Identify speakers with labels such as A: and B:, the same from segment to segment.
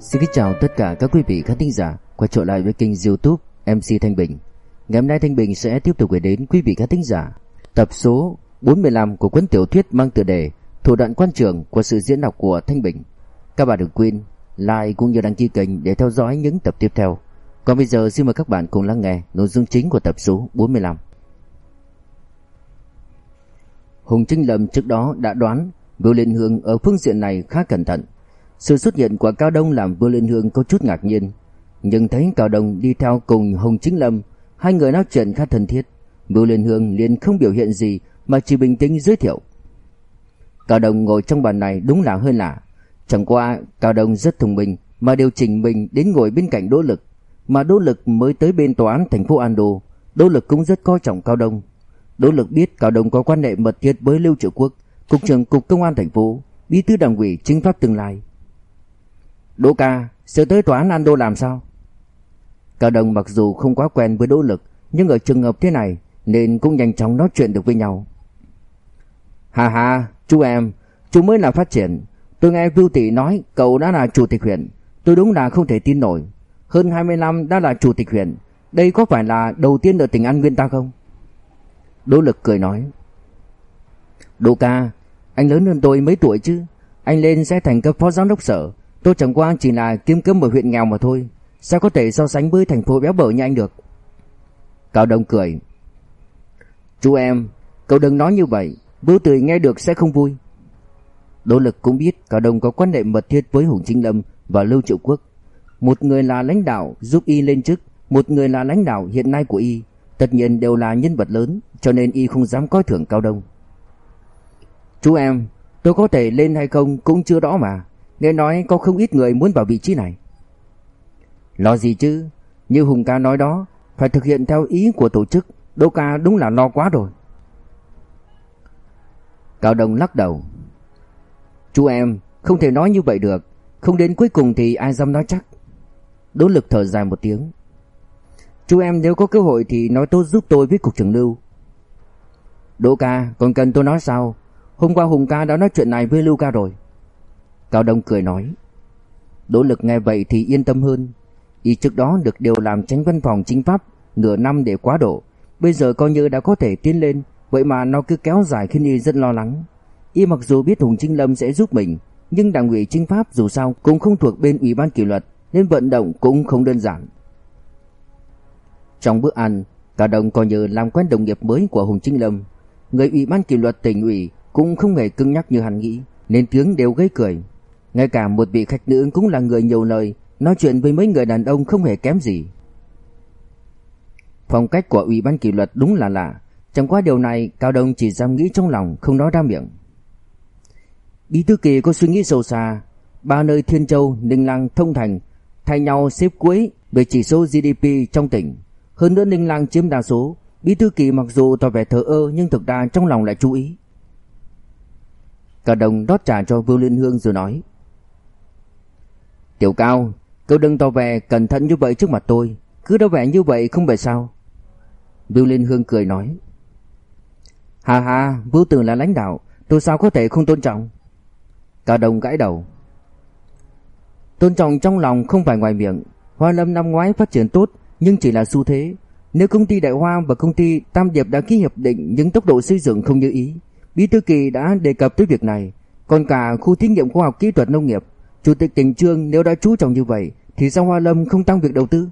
A: Xin kính chào tất cả các quý vị khán thính giả quay trở lại với kênh youtube MC Thanh Bình. Ngày hôm nay Thanh Bình sẽ tiếp tục gửi đến quý vị khán thính giả Tập số 45 của cuốn tiểu thuyết mang tựa đề Thủ đoạn quan trường của sự diễn đọc của Thanh Bình. Các bạn đừng quên like cũng như đăng ký kênh để theo dõi những tập tiếp theo. Còn bây giờ xin mời các bạn cùng lắng nghe nội dung chính của tập số 45 Hùng Trinh Lâm trước đó đã đoán Vưu Liên Hương ở phương diện này khá cẩn thận sự xuất hiện của Cao Đông làm Vương Liên Hương có chút ngạc nhiên, nhưng thấy Cao Đông đi theo cùng Hồng Chính Lâm, hai người nói chuyện khá thân thiết, Vương Liên Hương liền không biểu hiện gì mà chỉ bình tĩnh giới thiệu. Cao Đông ngồi trong bàn này đúng là hơi lạ, chẳng qua Cao Đông rất thông minh mà điều chỉnh mình đến ngồi bên cạnh Đỗ Lực, mà Đỗ Lực mới tới bên tòa án thành phố Ando, Đỗ Lực cũng rất coi trọng Cao Đông. Đỗ Lực biết Cao Đông có quan hệ mật thiết với Lưu Triệu Quốc, cục trưởng cục công an thành phố, bí thư đảng ủy chính pháp tương lai. Đỗ ca, sẽ tới tòa án Ando làm sao? Cao Đông mặc dù không quá quen với Đỗ Lực, nhưng ở trường hợp thế này nên cũng nhanh chóng nói chuyện được với nhau. Hà hà, chú em, chú mới là phát triển. Tôi nghe Vưu Tỷ nói cậu đã là chủ tịch huyện. Tôi đúng là không thể tin nổi. Hơn 20 năm đã là chủ tịch huyện. Đây có phải là đầu tiên ở tỉnh An Nguyên ta không? Đỗ Lực cười nói. Đỗ ca, anh lớn hơn tôi mấy tuổi chứ. Anh lên sẽ thành cấp phó giám đốc sở. Tôi chẳng qua chỉ là kiếm cơm ở huyện nghèo mà thôi. Sao có thể so sánh với thành phố béo bở như anh được? Cao Đông cười. Chú em, Cậu đừng nói như vậy. Bố Tươi nghe được sẽ không vui. Đỗ Lực cũng biết Cao Đông có quan hệ mật thiết với Hùng Chính Lâm và Lưu Triệu Quốc. Một người là lãnh đạo giúp y lên chức, Một người là lãnh đạo hiện nay của y. Tất nhiên đều là nhân vật lớn, Cho nên y không dám coi thường Cao Đông. Chú em, Tôi có thể lên hay không cũng chưa rõ mà. Nghe nói có không ít người muốn vào vị trí này. Lo gì chứ? Như Hùng ca nói đó, Phải thực hiện theo ý của tổ chức. Đỗ ca đúng là lo quá rồi. Cao Đông lắc đầu. Chú em, Không thể nói như vậy được. Không đến cuối cùng thì ai dám nói chắc? Đỗ lực thở dài một tiếng. Chú em nếu có cơ hội thì nói tốt giúp tôi với cục trưởng lưu. Đỗ ca, còn cần tôi nói sao? Hôm qua Hùng ca đã nói chuyện này với Lưu ca rồi. Cao Đông cười nói, Đỗ lực nghe vậy thì yên tâm hơn. Y trước đó được điều làm tránh văn phòng chính pháp Nửa năm để quá độ. Bây giờ coi như đã có thể tiến lên, Vậy mà nó cứ kéo dài khiến Y rất lo lắng. Y mặc dù biết Hùng Trinh Lâm sẽ giúp mình, Nhưng đảng ủy chính pháp dù sao Cũng không thuộc bên ủy ban kỷ luật, Nên vận động cũng không đơn giản. Trong bữa ăn, Cao Đông coi như làm quen đồng nghiệp mới của Hùng Trinh Lâm. Người ủy ban kỷ luật tỉnh ủy Cũng không hề cứng nhắc như hắn nghĩ, Nên tiếng đều gây cười ngay cả một vị khách nữ cũng là người nhiều lời Nói chuyện với mấy người đàn ông không hề kém gì. Phong cách của Ủy ban kỷ luật đúng là lạ Chẳng qua điều này Cao Đông chỉ dám nghĩ trong lòng Không nói ra miệng. Bí thư kỳ có suy nghĩ sâu xa Ba nơi Thiên Châu, Ninh Lăng, Thông Thành Thay nhau xếp cuối Về chỉ số GDP trong tỉnh. Hơn nữa Ninh Lăng chiếm đa số Bí thư kỳ mặc dù tỏ vẻ thờ ơ Nhưng thực ra trong lòng lại chú ý. Cao Đông đót trà cho Vương Liên Hương rồi nói Tiểu Cao, cậu đừng tỏ vẻ cẩn thận như vậy trước mặt tôi, cứ tỏ vẻ như vậy không phải sao? Bưu Liên Hương cười nói. Hà hà, Vưu Tử là lãnh đạo, tôi sao có thể không tôn trọng? Cả đồng gãi đầu. Tôn trọng trong lòng không phải ngoài miệng, Hoa Lâm năm ngoái phát triển tốt nhưng chỉ là xu thế. Nếu công ty Đại Hoa và công ty Tam Điệp đã ký hiệp định nhưng tốc độ xây dựng không như ý, Bí thư kỳ đã đề cập tới việc này, còn cả khu thí nghiệm khoa học kỹ thuật nông nghiệp Chủ tịch tỉnh Trương nếu đã chú trọng như vậy thì sao Hoa Lâm không tăng việc đầu tư?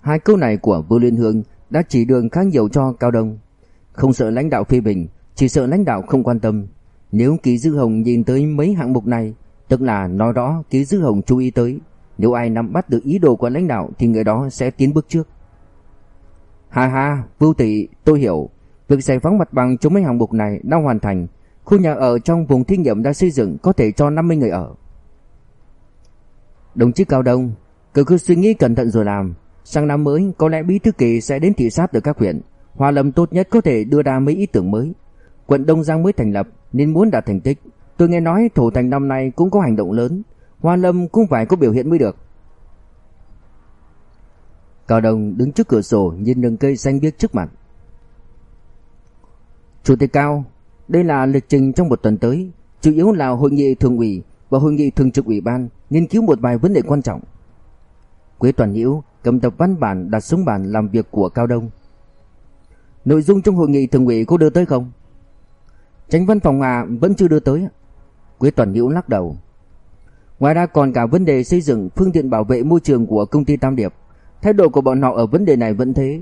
A: Hai câu này của Vương Liên Hương đã chỉ đường khá nhiều cho Cao Đông. Không sợ lãnh đạo phê bình, chỉ sợ lãnh đạo không quan tâm. Nếu Ký Dư Hồng nhìn tới mấy hạng mục này, tức là nói đó Ký Dư Hồng chú ý tới. Nếu ai nắm bắt được ý đồ của lãnh đạo thì người đó sẽ tiến bước trước. Hà hà, Vưu Tỷ, tôi hiểu. Việc giải phóng mặt bằng cho mấy hạng mục này đã hoàn thành Khu nhà ở trong vùng thí nghiệm đã xây dựng có thể cho 50 người ở. Đồng chí Cao Đông, cứ cứ suy nghĩ cẩn thận rồi làm. Sang năm mới có lẽ bí thư kỳ sẽ đến thị sát ở các huyện. Hòa Lâm tốt nhất có thể đưa ra mấy ý tưởng mới. Quận Đông Giang mới thành lập nên muốn đạt thành tích. Tôi nghe nói thủ thành năm nay cũng có hành động lớn. Hoa Lâm cũng phải có biểu hiện mới được. Cao Đông đứng trước cửa sổ nhìn rừng cây xanh biếc trước mặt. Chủ tịch Cao, đây là lịch trình trong một tuần tới, chủ yếu là hội nghị thường ủy, và hội nghị thường trực ủy ban nghiên cứu một vài vấn đề quan trọng. Quế Toàn Nhiễu cầm tập văn bản đặt xuống bàn làm việc của Cao Đông. Nội dung trong hội nghị thường ủy có đưa tới không? Tránh văn phòng à vẫn chưa đưa tới. Quế Toàn Nhiễu lắc đầu. Ngoài ra còn cả vấn đề xây dựng phương tiện bảo vệ môi trường của công ty Tam Điệp. Thái độ của bọn họ ở vấn đề này vẫn thế.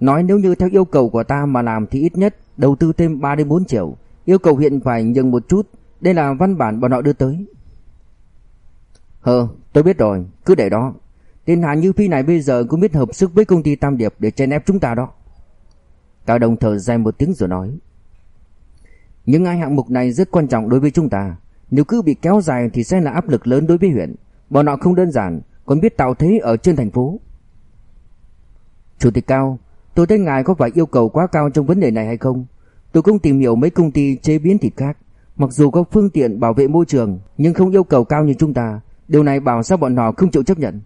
A: Nói nếu như theo yêu cầu của ta mà làm thì ít nhất đầu tư thêm 3 đến 4 triệu, yêu cầu huyện phải nhường một chút, đây là văn bản bọn họ đưa tới. Hờ, tôi biết rồi, cứ để đó. Tên Hà Như Phi này bây giờ cũng biết hợp sức với công ty Tam Điệp để chèn ép chúng ta đó. Cao Đồng thở dài một tiếng rồi nói. Những hai hạng mục này rất quan trọng đối với chúng ta. Nếu cứ bị kéo dài thì sẽ là áp lực lớn đối với huyện. Bọn họ không đơn giản, còn biết tạo thế ở trên thành phố. Chủ tịch Cao, tôi thấy ngài có phải yêu cầu quá cao trong vấn đề này hay không? Tôi cũng tìm hiểu mấy công ty chế biến thịt khác. Mặc dù có phương tiện bảo vệ môi trường, nhưng không yêu cầu cao như chúng ta. Điều này bảo sao bọn họ không chịu chấp nhận.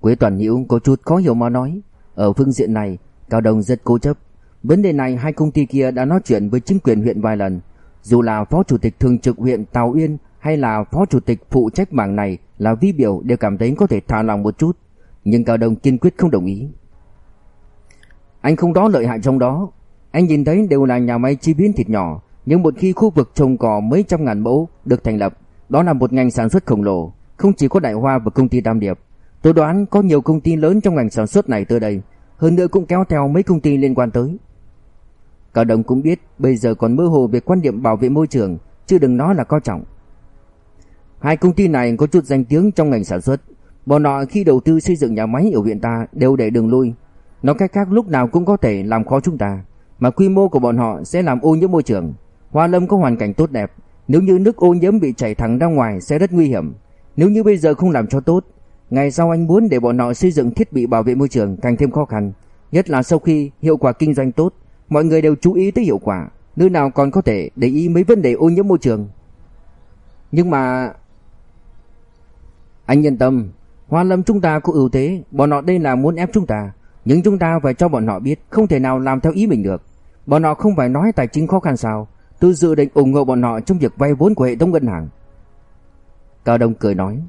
A: Quế Toàn Nhiễu có chút khó hiểu mà nói. Ở phương diện này, Cao Đông rất cố chấp. Vấn đề này hai công ty kia đã nói chuyện với chính quyền huyện vài lần. Dù là phó chủ tịch thường trực huyện Tào Uyên hay là phó chủ tịch phụ trách mảng này là vi biểu đều cảm thấy có thể thả lòng một chút. Nhưng Cao Đông kiên quyết không đồng ý. Anh không đó lợi hại trong đó. Anh nhìn thấy đều là nhà máy chế biến thịt nhỏ. Nhưng một khi khu vực trồng cỏ mấy trăm ngàn mẫu được thành lập, đó là một ngành sản xuất khổng lồ. Không chỉ có Đại Hoa và công ty Tam Điệp. Tôi đoán có nhiều công ty lớn trong ngành sản xuất này tới đây. Hơn nữa cũng kéo theo mấy công ty liên quan tới. Cả Đồng cũng biết bây giờ còn mơ hồ về quan điểm bảo vệ môi trường, chứ đừng nói là coi trọng. Hai công ty này có chút danh tiếng trong ngành sản xuất. Bọn họ khi đầu tư xây dựng nhà máy ở huyện ta đều để đường lui. Nói cách khác lúc nào cũng có thể làm khó chúng ta. Mà quy mô của bọn họ sẽ làm ô nhiễm môi trường. Hoa Lâm có hoàn cảnh tốt đẹp. Nếu như nước ô nhiễm bị chảy thẳng ra ngoài sẽ rất nguy hiểm. Nếu như bây giờ không làm cho tốt, ngày sau anh muốn để bọn họ xây dựng thiết bị bảo vệ môi trường càng thêm khó khăn. Nhất là sau khi hiệu quả kinh doanh tốt, mọi người đều chú ý tới hiệu quả, nơi nào còn có thể để ý mấy vấn đề ô nhiễm môi trường. Nhưng mà anh yên tâm, Hoa Lâm chúng ta có ưu thế, bọn họ đây là muốn ép chúng ta, nhưng chúng ta phải cho bọn họ biết không thể nào làm theo ý mình được. Bọn họ không phải nói tài chính khó khăn sao? Tôi dự định ủng hộ bọn họ trong việc vay vốn của hệ thống ngân hàng. Cao Đông cười nói.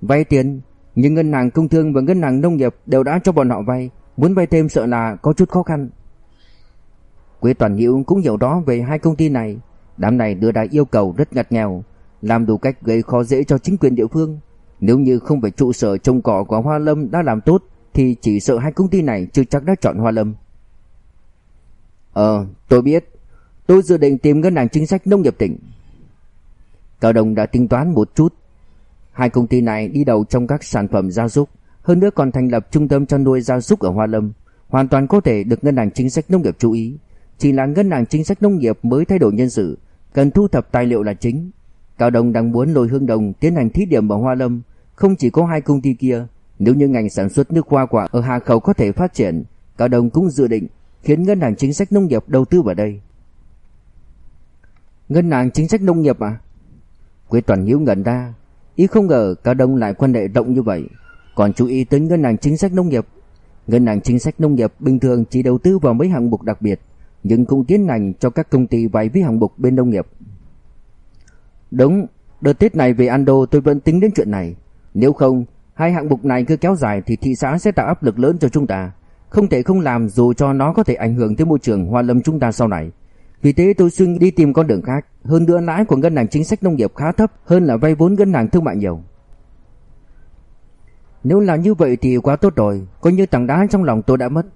A: Vay tiền, nhưng ngân hàng công thương và ngân hàng nông nghiệp đều đã cho bọn họ vay, muốn vay thêm sợ là có chút khó khăn. Quế Toàn Hiệu cũng hiểu đó về hai công ty này, đám này đưa ra yêu cầu rất ngặt nghèo, làm đủ cách gây khó dễ cho chính quyền địa phương. Nếu như không phải trụ sở trồng cỏ của Hoa Lâm đã làm tốt thì chỉ sợ hai công ty này chưa chắc đã chọn Hoa Lâm. Ờ, tôi biết. Tôi dự định tìm ngân hàng chính sách nông nghiệp tỉnh. Cao Đồng đã tính toán một chút. Hai công ty này đi đầu trong các sản phẩm gia súc, hơn nữa còn thành lập trung tâm chăn nuôi gia súc ở Hoa Lâm, hoàn toàn có thể được ngân hàng chính sách nông nghiệp chú ý. Chỉ là ngân hàng chính sách nông nghiệp mới thay đổi nhân sự, cần thu thập tài liệu là chính. Cao Đồng đang muốn lôi Hương Đồng tiến hành thí điểm ở Hoa Lâm, không chỉ có hai công ty kia, nếu như ngành sản xuất nước hoa quả ở Hà Khẩu có thể phát triển, Cao Đồng cũng dự định khiến ngân hàng chính sách nông nghiệp đầu tư vào đây. Ngân hàng chính sách nông nghiệp à? Quế Toàn Hiếu ngẩn ra, ý không ngờ Cao Đông lại quan hệ rộng như vậy, còn chú ý tới ngân hàng chính sách nông nghiệp. Ngân hàng chính sách nông nghiệp bình thường chỉ đầu tư vào mấy hạng mục đặc biệt, nhưng cũng tiến hành cho các công ty vay với hạng mục bên nông nghiệp. Đúng, đợt Tết này về Ando tôi vẫn tính đến chuyện này. Nếu không, hai hạng mục này cứ kéo dài thì thị xã sẽ tạo áp lực lớn cho chúng ta. Không thể không làm dù cho nó có thể ảnh hưởng tới môi trường hoa lâm chúng ta sau này. Vì thế tôi xin đi tìm con đường khác, hơn nữa lãi của ngân hàng chính sách nông nghiệp khá thấp hơn là vay vốn ngân hàng thương mại nhiều. Nếu là như vậy thì quá tốt rồi, coi như tảng đá trong lòng tôi đã mất.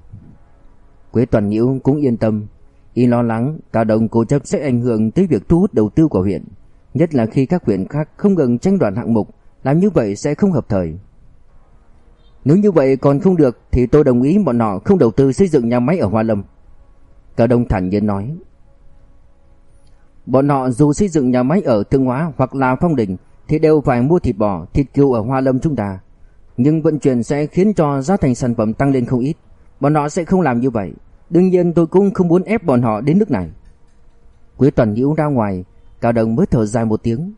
A: Quế Toàn Nhiễu cũng yên tâm, y lo lắng cả đồng cố chấp sẽ ảnh hưởng tới việc thu hút đầu tư của huyện, nhất là khi các huyện khác không ngừng tranh đoạt hạng mục, làm như vậy sẽ không hợp thời. Nếu như vậy còn không được thì tôi đồng ý bọn họ không đầu tư xây dựng nhà máy ở Hoa Lâm. Cao Đông thản nhiên nói. Bọn họ dù xây dựng nhà máy ở Thương Hóa hoặc là Phong Đình thì đều phải mua thịt bò, thịt cừu ở Hoa Lâm chúng ta. Nhưng vận chuyển sẽ khiến cho giá thành sản phẩm tăng lên không ít. Bọn họ sẽ không làm như vậy. Đương nhiên tôi cũng không muốn ép bọn họ đến nước này. Quế Toàn Nhiễu ra ngoài, Cao Đông mới thở dài một tiếng.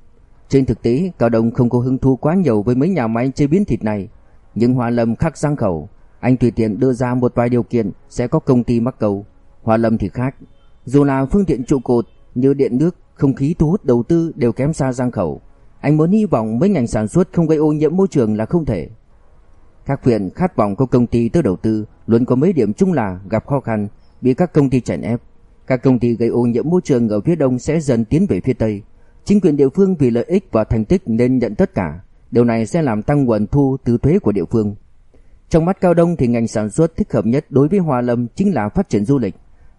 A: Trên thực tế, Cao Đông không có hứng thú quá nhiều với mấy nhà máy chế biến thịt này. Nhưng Hoa Lâm khắc giang khẩu, anh tùy tiện đưa ra một vài điều kiện sẽ có công ty mắc cầu. Hoa Lâm thì khác, dù là phương tiện trụ cột như điện nước không khí thu hút đầu tư đều kém xa Giang Khẩu. Anh muốn hy vọng mấy ngành sản xuất không gây ô nhiễm môi trường là không thể. Các huyện khát vọng có công ty tới đầu tư luôn có mấy điểm chung là gặp khó khăn, bị các công ty chèn ép. Các công ty gây ô nhiễm môi trường ở phía đông sẽ dần tiến về phía tây. Chính quyền địa phương vì lợi ích và thành tích nên nhận tất cả. Điều này sẽ làm tăng nguồn thu từ thuế của địa phương. Trong mắt Cao Đông thì ngành sản xuất thích hợp nhất đối với Hoa Lâm chính là phát triển du lịch.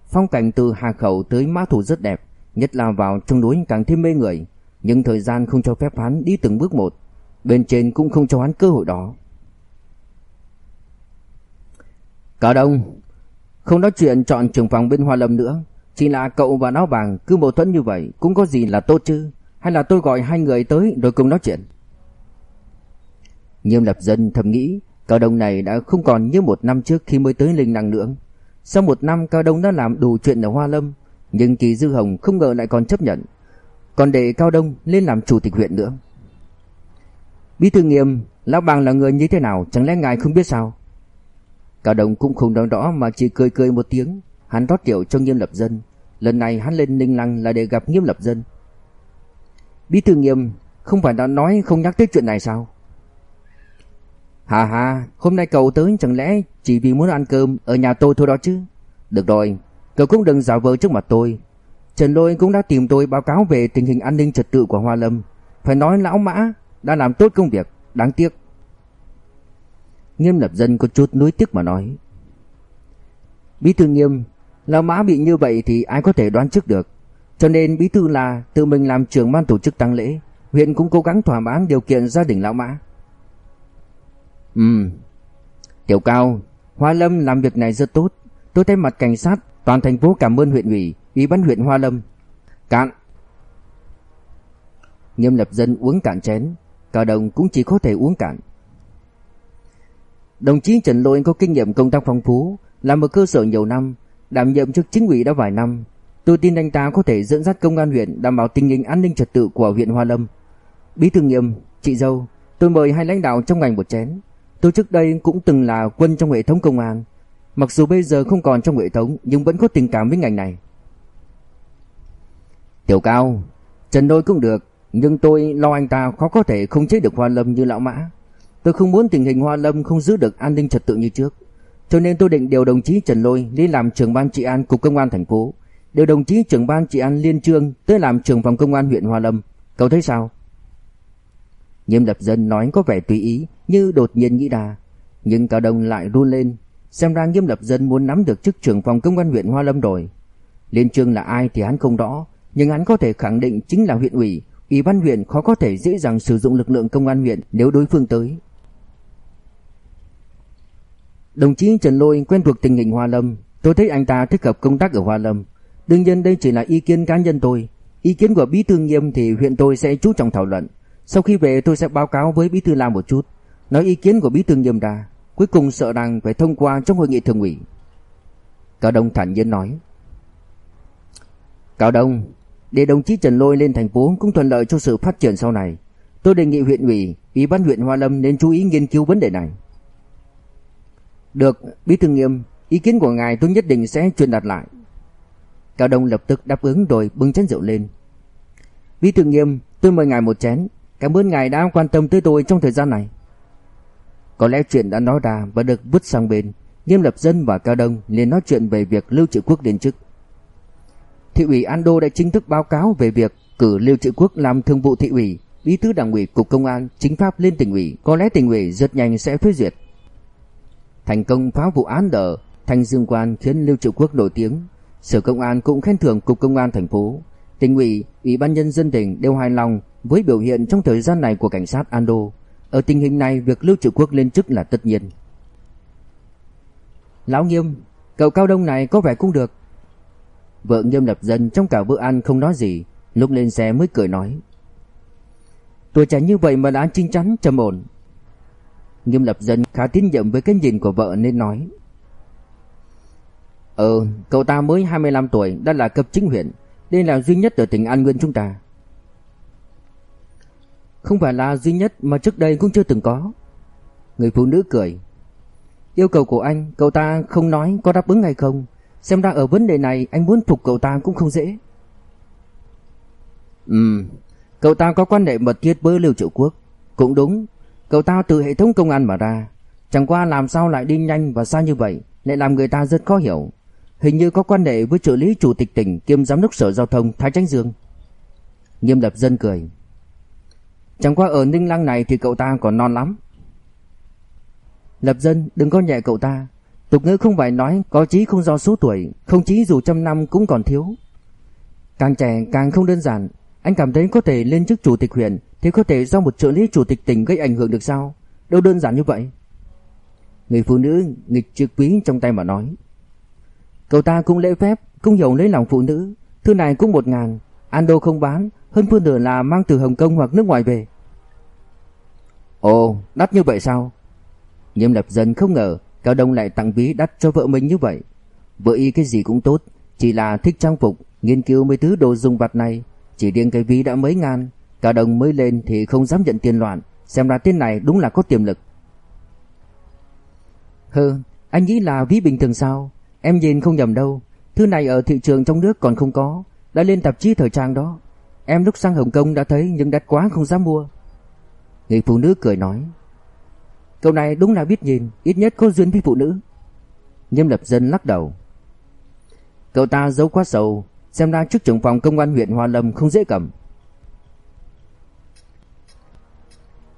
A: Phong cảnh từ Hà Khẩu tới Mã Thủ rất đẹp, nhất là vào trong núi càng thêm mê người, nhưng thời gian không cho phép hắn đi từng bước một, bên trên cũng không cho hắn cơ hội đó. Cao Đông, không nói chuyện chọn trường phòng bên Hoa Lâm nữa, chỉ là cậu và nó Vàng cứ mâu thuẫn như vậy cũng có gì là tốt chứ, hay là tôi gọi hai người tới rồi cùng nói chuyện. Nghiêm lập dân thầm nghĩ Cao Đông này đã không còn như một năm trước khi mới tới Linh Năng nữa. Sau một năm Cao Đông đã làm đủ chuyện ở Hoa Lâm, nhưng Kỳ Dư Hồng không ngờ lại còn chấp nhận. Còn để Cao Đông lên làm chủ tịch huyện nữa. Bí thư nghiêm, Lão Bàng là người như thế nào, chẳng lẽ ngài không biết sao? Cao Đông cũng không đoán rõ mà chỉ cười cười một tiếng, hắn rót rượu cho Nghiêm Lập Dân. Lần này hắn lên Ninh Lăng là để gặp Nghiêm Lập Dân. Bí thư nghiêm, không phải đã nói không nhắc tới chuyện này sao? Hà hà, hôm nay cậu tới chẳng lẽ chỉ vì muốn ăn cơm ở nhà tôi thôi đó chứ? Được rồi, cậu cũng đừng giả vờ trước mặt tôi. Trần Lôi cũng đã tìm tôi báo cáo về tình hình an ninh trật tự của Hoa Lâm. Phải nói lão mã đã làm tốt công việc, đáng tiếc. Nghiêm lập dân có chút nuối tiếc mà nói. Bí thư nghiêm, lão mã bị như vậy thì ai có thể đoán trước được. Cho nên bí thư là tự mình làm trưởng ban tổ chức tăng lễ, huyện cũng cố gắng thỏa mãn điều kiện gia đình lão mã. Ừ. Tiểu Cao, Hoa Lâm làm việc này rất tốt. Tôi thay mặt cảnh sát toàn thành phố cảm ơn huyện ủy, ủy ban huyện Hoa Lâm. Cạn. Nghiêm lập dân uống cạn chén, cả đồng cũng chỉ có thể uống cạn. Đồng chí Trần Lôi có kinh nghiệm công tác phong phú, làm ở cơ sở nhiều năm, đảm nhiệm chức chính ủy đã vài năm. Tôi tin anh ta có thể dẫn dắt công an huyện đảm bảo tình hình an ninh trật tự của huyện Hoa Lâm. Bí thư Nghiêm, chị dâu, tôi mời hai lãnh đạo trong ngành một chén. Tôi trước đây cũng từng là quân trong hệ thống công an. Mặc dù bây giờ không còn trong hệ thống, Nhưng vẫn có tình cảm với ngành này. Tiểu Cao, Trần Đôi cũng được, Nhưng tôi lo anh ta khó có thể không chế được Hoa Lâm như lão mã. Tôi không muốn tình hình Hoa Lâm không giữ được an ninh trật tự như trước. Cho nên tôi định điều đồng chí Trần Lôi đi làm trưởng ban trị an cục công an thành phố. Điều đồng chí trưởng ban trị an Liên Trương tới làm trưởng phòng công an huyện Hoa Lâm. Cậu thấy sao? Nghiêm lập dân nói có vẻ tùy ý như đột nhiên nghĩ ra, nhưng Cao Đông lại run lên, xem ra Nghiêm lập dân muốn nắm được chức trưởng phòng công an huyện Hoa Lâm rồi. Liên Trương là ai thì hắn không rõ, nhưng hắn có thể khẳng định chính là huyện ủy, ủy ban huyện khó có thể dễ dàng sử dụng lực lượng công an huyện nếu đối phương tới. Đồng chí Trần Lôi quen thuộc tình hình Hoa Lâm, tôi thấy anh ta thích hợp công tác ở Hoa Lâm. Đương nhiên đây chỉ là ý kiến cá nhân tôi, ý kiến của bí thư Nghiêm thì huyện tôi sẽ chú trọng thảo luận. Sau khi về tôi sẽ báo cáo với Bí thư Lam một chút, nói ý kiến của Bí thư Nghiêm ra, cuối cùng sợ rằng phải thông qua trong hội nghị thường ủy. Cao Đông thản nhiên nói. Cao Đông, để đồng chí Trần Lôi lên thành phố cũng thuận lợi cho sự phát triển sau này. Tôi đề nghị huyện ủy, ủy ban huyện Hoa Lâm nên chú ý nghiên cứu vấn đề này. Được, Bí thư Nghiêm, ý kiến của ngài tôi nhất định sẽ truyền đạt lại. Cao Đông lập tức đáp ứng rồi bưng chén rượu lên. Bí thư Nghiêm, tôi mời ngài một chén, Cảm ơn ngài đã quan tâm tới tôi trong thời gian này. Có lẽ chuyện đã nói ra và được vứt sang bên, Nghiêm Lập Dân và Cao Đông liền nói chuyện về việc Lưu Trị Quốc đến chức. Thị ủy Ando đã chính thức báo cáo về việc cử Lưu Trị Quốc làm thường vụ thị ủy, bí thư đảng ủy cục công an chính pháp lên tỉnh ủy, có lẽ tỉnh ủy rất nhanh sẽ phê duyệt. Thành công phá vụ án ở Thanh Dương Quan khiến Lưu Trị Quốc nổi tiếng, Sở Công an cũng khen thưởng cục công an thành phố, tỉnh ủy, ủy ban nhân dân tỉnh đều hài lòng với biểu hiện trong thời gian này của cảnh sát Ando, ở tình hình này việc Lưu Triệu Quốc lên chức là tất nhiên. Lão Nghiêm, cậu cao đông này có vẻ cũng được. Vợ Nghiêm lập dân trong cả bữa ăn không nói gì, lúc lên xe mới cười nói. Tuổi trẻ như vậy mà đã chín chắn trầm ổn. Nghiêm lập dân khá tín nhiệm với cái nhìn của vợ nên nói. Ờ, cậu ta mới 25 tuổi đã là cấp chính huyện, đây là duy nhất ở tỉnh An Nguyên chúng ta. Không phải là duy nhất mà trước đây cũng chưa từng có Người phụ nữ cười Yêu cầu của anh Cậu ta không nói có đáp ứng hay không Xem ra ở vấn đề này anh muốn phục cậu ta cũng không dễ Ừm, cậu ta có quan hệ mật thiết với Lưu Triệu Quốc. Cũng đúng, cậu ta từ hệ thống công an mà ra. Chẳng qua làm sao lại đi nhanh và xa như vậy, lại làm người ta rất khó hiểu. Hình như có quan hệ với trợ lý chủ tịch tỉnh kiêm giám đốc sở giao thông Thái tránh Dương. Nghiêm lập dân cười. Chẳng qua ở Ninh Lăng này thì cậu ta còn non lắm. Lập dân đừng có nhẹ cậu ta. Tục ngữ không phải nói có chí không do số tuổi, không chí dù trăm năm cũng còn thiếu. Càng trẻ càng không đơn giản, anh cảm thấy có thể lên chức chủ tịch huyện thì có thể do một trợ lý chủ tịch tỉnh gây ảnh hưởng được sao? Đâu đơn giản như vậy. Người phụ nữ nghịch chiếc quý trong tay mà nói. Cậu ta cũng lễ phép, cũng hiểu lấy lòng phụ nữ. Thứ này cũng một ngàn, Ando không bán, hơn phương nửa là mang từ Hồng Kông hoặc nước ngoài về. Ồ, đắt như vậy sao? Nghiêm lập dân không ngờ Cao Đông lại tặng ví đắt cho vợ mình như vậy. Vợ y cái gì cũng tốt, chỉ là thích trang phục, nghiên cứu mấy thứ đồ dùng vặt này. Chỉ riêng cái ví đã mấy ngàn, Cao Đông mới lên thì không dám nhận tiền loạn, xem ra tên này đúng là có tiềm lực. Hừ, anh nghĩ là ví bình thường sao? Em nhìn không nhầm đâu, thứ này ở thị trường trong nước còn không có, đã lên tạp chí thời trang đó. Em lúc sang Hồng Kông đã thấy nhưng đắt quá không dám mua. Người phụ nữ cười nói. Cậu này đúng là biết nhìn, ít nhất có duyên với phụ nữ. Nhâm lập dân lắc đầu. Cậu ta giấu quá sâu, xem ra chức trưởng phòng công an huyện Hoa Lâm không dễ cầm.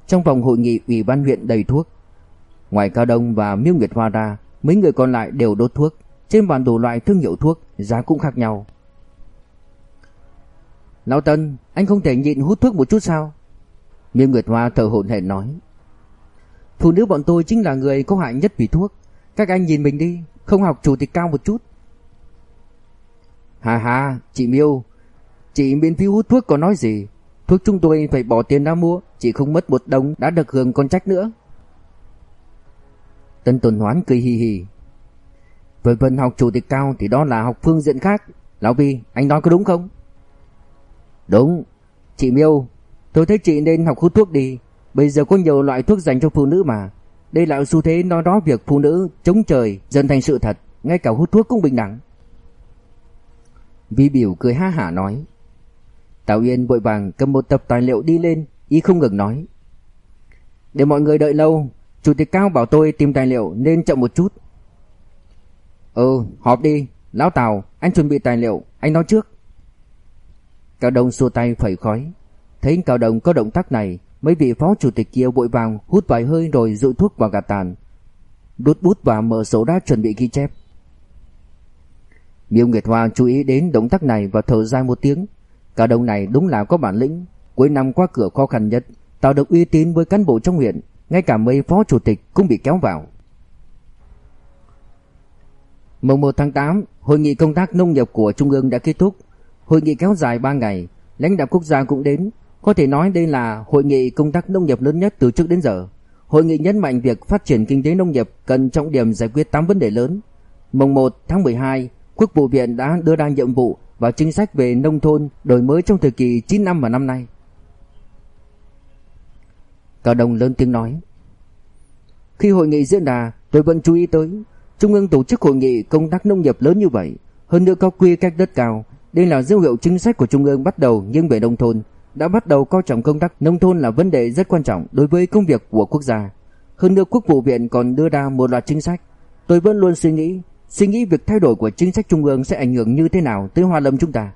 A: Trong phòng hội nghị ủy ban huyện đầy thuốc, ngoài Cao Đông và Miêu Nguyệt Hoa ra, mấy người còn lại đều đốt thuốc. Trên bản đồ loại thương hiệu thuốc, giá cũng khác nhau. Lão Tân, anh không thể nhịn hút thuốc một chút sao? Miêu Nguyệt Hoa thở hổn hển nói. Phụ nữ bọn tôi chính là người có hại nhất vì thuốc. Các anh nhìn mình đi, không học chủ tịch cao một chút. Hà hà, chị Miêu, chị miễn phí hút thuốc có nói gì? Thuốc chúng tôi phải bỏ tiền ra mua, chị không mất một đồng đã được hưởng con trách nữa. Tân Tuần Hoán cười hì hì về phần học chủ tịch cao thì đó là học phương diện khác. Lão Vi, anh nói có đúng không? Đúng, chị Miêu, tôi thấy chị nên học hút thuốc đi. Bây giờ có nhiều loại thuốc dành cho phụ nữ mà. Đây là xu thế nói đó việc phụ nữ chống trời dần thành sự thật, ngay cả hút thuốc cũng bình đẳng. Vi biểu cười ha hả nói. Tào Yên vội vàng cầm một tập tài liệu đi lên, ý không ngừng nói. Để mọi người đợi lâu, Chủ tịch Cao bảo tôi tìm tài liệu nên chậm một chút. Ừ, họp đi, Lão Tào, anh chuẩn bị tài liệu, anh nói trước. Cao Đông xua tay phẩy khói. Thấy Cao Đông có động tác này, mấy vị phó chủ tịch kia vội vàng hút vài hơi rồi dụ thuốc vào gạt tàn. Đút bút và mở sổ đã chuẩn bị ghi chép. Miêu Nguyệt Hoa chú ý đến động tác này và thở dài một tiếng. Cao Đông này đúng là có bản lĩnh, cuối năm qua cửa khó khăn nhất, tạo được uy tín với cán bộ trong huyện, ngay cả mấy phó chủ tịch cũng bị kéo vào. Mùng 1 tháng 8, hội nghị công tác nông nghiệp của Trung ương đã kết thúc. Hội nghị kéo dài 3 ngày, lãnh đạo quốc gia cũng đến. Có thể nói đây là hội nghị công tác nông nghiệp lớn nhất từ trước đến giờ. Hội nghị nhấn mạnh việc phát triển kinh tế nông nghiệp cần trọng điểm giải quyết 8 vấn đề lớn. Mùng 1 tháng 12, Quốc vụ viện đã đưa ra nhiệm vụ và chính sách về nông thôn đổi mới trong thời kỳ 9 năm và năm nay. Cao Đông lớn tiếng nói. Khi hội nghị diễn ra, tôi vẫn chú ý tới Trung ương tổ chức hội nghị công tác nông nghiệp lớn như vậy, hơn nữa có quy cách đất cao, đây là dấu hiệu chính sách của Trung ương bắt đầu nghiêng về nông thôn, đã bắt đầu coi trọng công tác nông thôn là vấn đề rất quan trọng đối với công việc của quốc gia. Hơn nữa Quốc vụ viện còn đưa ra một loạt chính sách. Tôi vẫn luôn suy nghĩ, suy nghĩ việc thay đổi của chính sách Trung ương sẽ ảnh hưởng như thế nào tới Hoa Lâm chúng ta.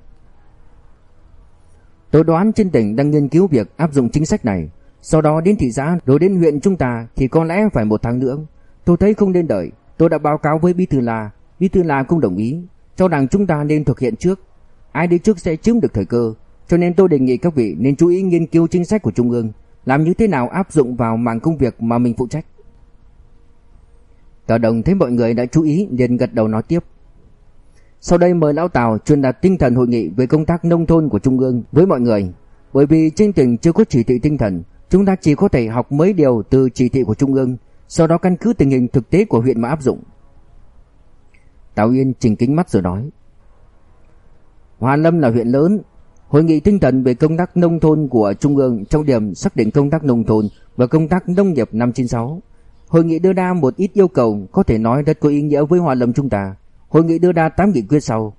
A: Tôi đoán trên tỉnh đang nghiên cứu việc áp dụng chính sách này, sau đó đến thị xã rồi đến huyện chúng ta thì có lẽ phải một tháng nữa. Tôi thấy không nên đợi, Tôi đã báo cáo với Bí Thư là Bí Thư là cũng đồng ý, cho rằng chúng ta nên thực hiện trước. Ai đi trước sẽ chiếm được thời cơ, cho nên tôi đề nghị các vị nên chú ý nghiên cứu chính sách của Trung ương, làm như thế nào áp dụng vào mảng công việc mà mình phụ trách. Cả đồng thấy mọi người đã chú ý liền gật đầu nói tiếp. Sau đây mời Lão Tào truyền đạt tinh thần hội nghị về công tác nông thôn của Trung ương với mọi người. Bởi vì trên tỉnh chưa có chỉ thị tinh thần, chúng ta chỉ có thể học mấy điều từ chỉ thị của Trung ương sau đó căn cứ tình hình thực tế của huyện mà áp dụng. Tào Yên chỉnh kính mắt rồi nói. Hoa Lâm là huyện lớn, hội nghị tinh thần về công tác nông thôn của Trung ương trong điểm xác định công tác nông thôn và công tác nông nghiệp năm 96. Hội nghị đưa ra một ít yêu cầu có thể nói rất có ý nghĩa với Hoa Lâm chúng ta. Hội nghị đưa ra 8 nghị quyết sau.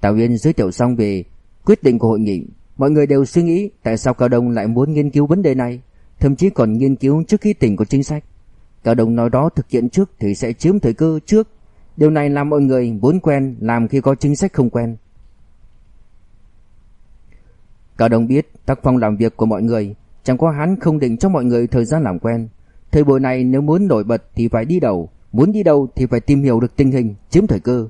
A: Tào Yên giới thiệu xong về quyết định của hội nghị, Mọi người đều suy nghĩ tại sao Cao Đông lại muốn nghiên cứu vấn đề này, thậm chí còn nghiên cứu trước khi tỉnh có chính sách. Cao Đông nói đó thực hiện trước thì sẽ chiếm thời cơ trước. Điều này làm mọi người vốn quen làm khi có chính sách không quen. Cao Đông biết tác phong làm việc của mọi người, chẳng có hắn không định cho mọi người thời gian làm quen. Thời buổi này nếu muốn nổi bật thì phải đi đầu, muốn đi đầu thì phải tìm hiểu được tình hình, chiếm thời cơ.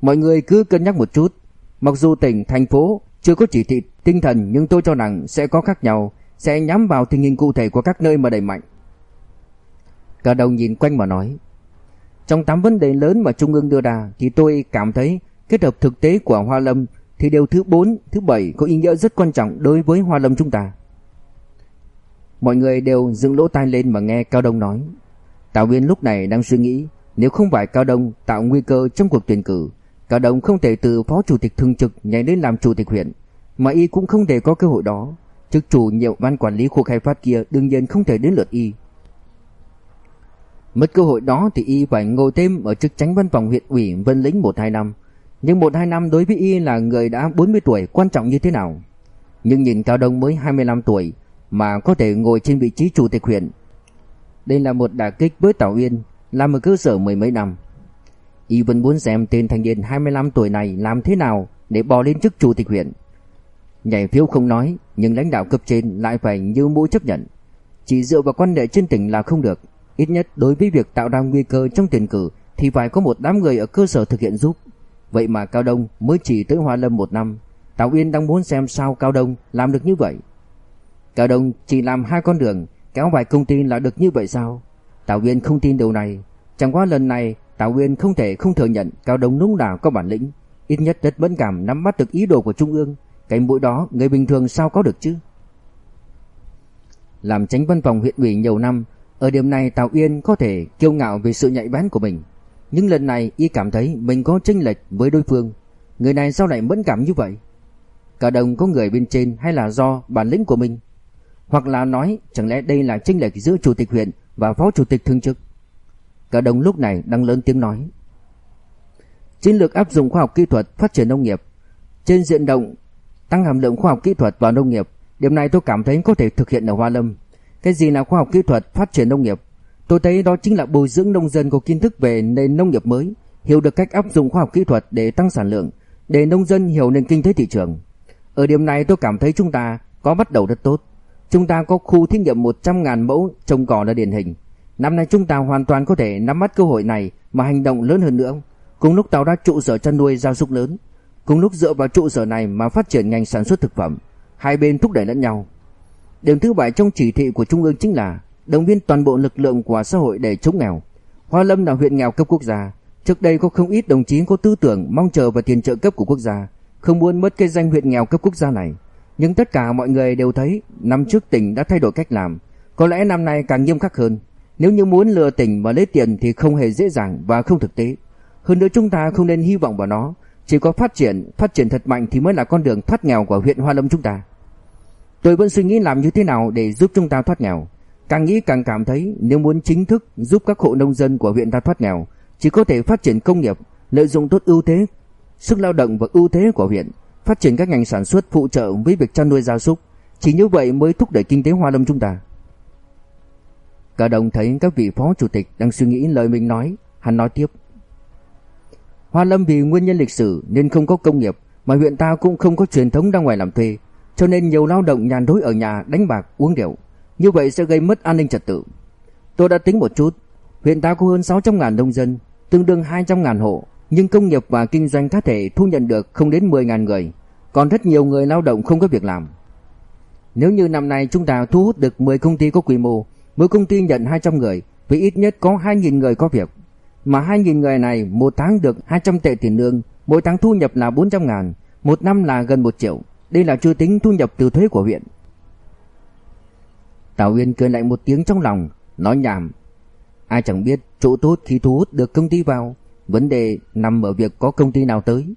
A: Mọi người cứ cân nhắc một chút, mặc dù tỉnh, thành phố chưa có chỉ thị tinh thần nhưng tôi cho rằng sẽ có khác nhau, sẽ nhắm vào tình hình cụ thể của các nơi mà đẩy mạnh. Cả đồng nhìn quanh mà nói, trong 8 vấn đề lớn mà Trung ương đưa ra thì tôi cảm thấy kết hợp thực tế của Hoa Lâm thì điều thứ 4, thứ 7 có ý nghĩa rất quan trọng đối với Hoa Lâm chúng ta. Mọi người đều dựng lỗ tai lên mà nghe Cao Đông nói. Tạo viên lúc này đang suy nghĩ nếu không phải Cao Đông tạo nguy cơ trong cuộc tuyển cử, Cao Đông không thể từ phó chủ tịch thường trực nhảy lên làm chủ tịch huyện, mà y cũng không thể có cơ hội đó. Chức chủ nhiệm ban quản lý khu khai phát kia đương nhiên không thể đến lượt y. Mất cơ hội đó thì y phải ngồi thêm ở chức tránh văn phòng huyện ủy Vân Lĩnh 1-2 năm. Nhưng 1-2 năm đối với y là người đã 40 tuổi quan trọng như thế nào? Nhưng nhìn Cao Đông mới 25 tuổi mà có thể ngồi trên vị trí chủ tịch huyện. Đây là một đả kích với Tào Uyên, làm ở cơ sở mười mấy năm. Y vẫn muốn xem tên thanh niên 25 tuổi này làm thế nào để bò lên chức chủ tịch huyện. Nhảy phiếu không nói, nhưng lãnh đạo cấp trên lại phải như mũi chấp nhận. Chỉ dựa vào quan hệ trên tỉnh là không được. Ít nhất đối với việc tạo ra nguy cơ trong tiền cử thì phải có một đám người ở cơ sở thực hiện giúp. Vậy mà Cao Đông mới chỉ tới Hoa Lâm một năm. Tào Uyên đang muốn xem sao Cao Đông làm được như vậy. Cao Đông chỉ làm hai con đường, kéo vài công ty là được như vậy sao? Tào Uyên không tin điều này. Chẳng qua lần này Tào Uyên không thể không thừa nhận Cao Đông lúc nào có bản lĩnh. Ít nhất rất mẫn cảm nắm bắt được ý đồ của Trung ương. Cái mũi đó người bình thường sao có được chứ? Làm tránh văn phòng huyện ủy nhiều năm, ở điểm này Tào Uyên có thể kiêu ngạo về sự nhạy bén của mình. Nhưng lần này y cảm thấy mình có chênh lệch với đối phương. Người này sao lại mẫn cảm như vậy? Cả đồng có người bên trên hay là do bản lĩnh của mình? Hoặc là nói chẳng lẽ đây là chênh lệch giữa chủ tịch huyện và phó chủ tịch thường trực? Cả đồng lúc này đang lớn tiếng nói. Chiến lược áp dụng khoa học kỹ thuật phát triển nông nghiệp trên diện động tăng hàm lượng khoa học kỹ thuật vào nông nghiệp, điểm này tôi cảm thấy có thể thực hiện ở Hoa Lâm. Cái gì là khoa học kỹ thuật phát triển nông nghiệp? Tôi thấy đó chính là bồi dưỡng nông dân có kiến thức về nền nông nghiệp mới, hiểu được cách áp dụng khoa học kỹ thuật để tăng sản lượng, để nông dân hiểu nền kinh tế thị trường. Ở điểm này tôi cảm thấy chúng ta có bắt đầu rất tốt. Chúng ta có khu thí nghiệm 100.000 mẫu trồng cỏ là điển hình. Năm nay chúng ta hoàn toàn có thể nắm bắt cơ hội này mà hành động lớn hơn nữa. Cùng lúc tạo ra trụ sở chăn nuôi gia súc lớn, cùng lúc dựa vào trụ sở này mà phát triển ngành sản xuất thực phẩm, hai bên thúc đẩy lẫn nhau. Điểm thứ bảy trong chỉ thị của Trung ương chính là động viên toàn bộ lực lượng của xã hội để chống nghèo. Hoa Lâm là huyện nghèo cấp quốc gia, trước đây có không ít đồng chí có tư tưởng mong chờ vào tiền trợ cấp của quốc gia, không muốn mất cái danh huyện nghèo cấp quốc gia này. Nhưng tất cả mọi người đều thấy năm trước tỉnh đã thay đổi cách làm, có lẽ năm nay càng nghiêm khắc hơn. Nếu như muốn lừa tỉnh mà lấy tiền thì không hề dễ dàng và không thực tế. Hơn nữa chúng ta không nên hy vọng vào nó, chỉ có phát triển, phát triển thật mạnh thì mới là con đường thoát nghèo của huyện Hoa Lâm chúng ta. Tôi vẫn suy nghĩ làm như thế nào để giúp chúng ta thoát nghèo. Càng nghĩ càng cảm thấy nếu muốn chính thức giúp các hộ nông dân của huyện ta thoát nghèo, chỉ có thể phát triển công nghiệp, lợi dụng tốt ưu thế, sức lao động và ưu thế của huyện, phát triển các ngành sản xuất phụ trợ với việc chăn nuôi gia súc. Chỉ như vậy mới thúc đẩy kinh tế Hoa Lâm chúng ta. Cả đồng thấy các vị phó chủ tịch đang suy nghĩ lời mình nói, hắn nói tiếp. Hoa Lâm vì nguyên nhân lịch sử nên không có công nghiệp, mà huyện ta cũng không có truyền thống ra ngoài làm thuê, cho nên nhiều lao động nhàn rỗi ở nhà đánh bạc, uống rượu. Như vậy sẽ gây mất an ninh trật tự. Tôi đã tính một chút, huyện ta có hơn 600.000 nông dân, tương đương 200.000 hộ, nhưng công nghiệp và kinh doanh cá thể thu nhận được không đến 10.000 người, còn rất nhiều người lao động không có việc làm. Nếu như năm nay chúng ta thu hút được 10 công ty có quy mô, mỗi công ty nhận 200 người, với ít nhất có 2.000 người có việc. Mà 2.000 người này một tháng được 200 tệ tiền lương, mỗi tháng thu nhập là 400 ngàn, một năm là gần 1 triệu. Đây là chưa tính thu nhập từ thuế của huyện. Tào Uyên cười lại một tiếng trong lòng, nói nhảm. Ai chẳng biết chỗ tốt khi thu hút được công ty vào, vấn đề nằm ở việc có công ty nào tới.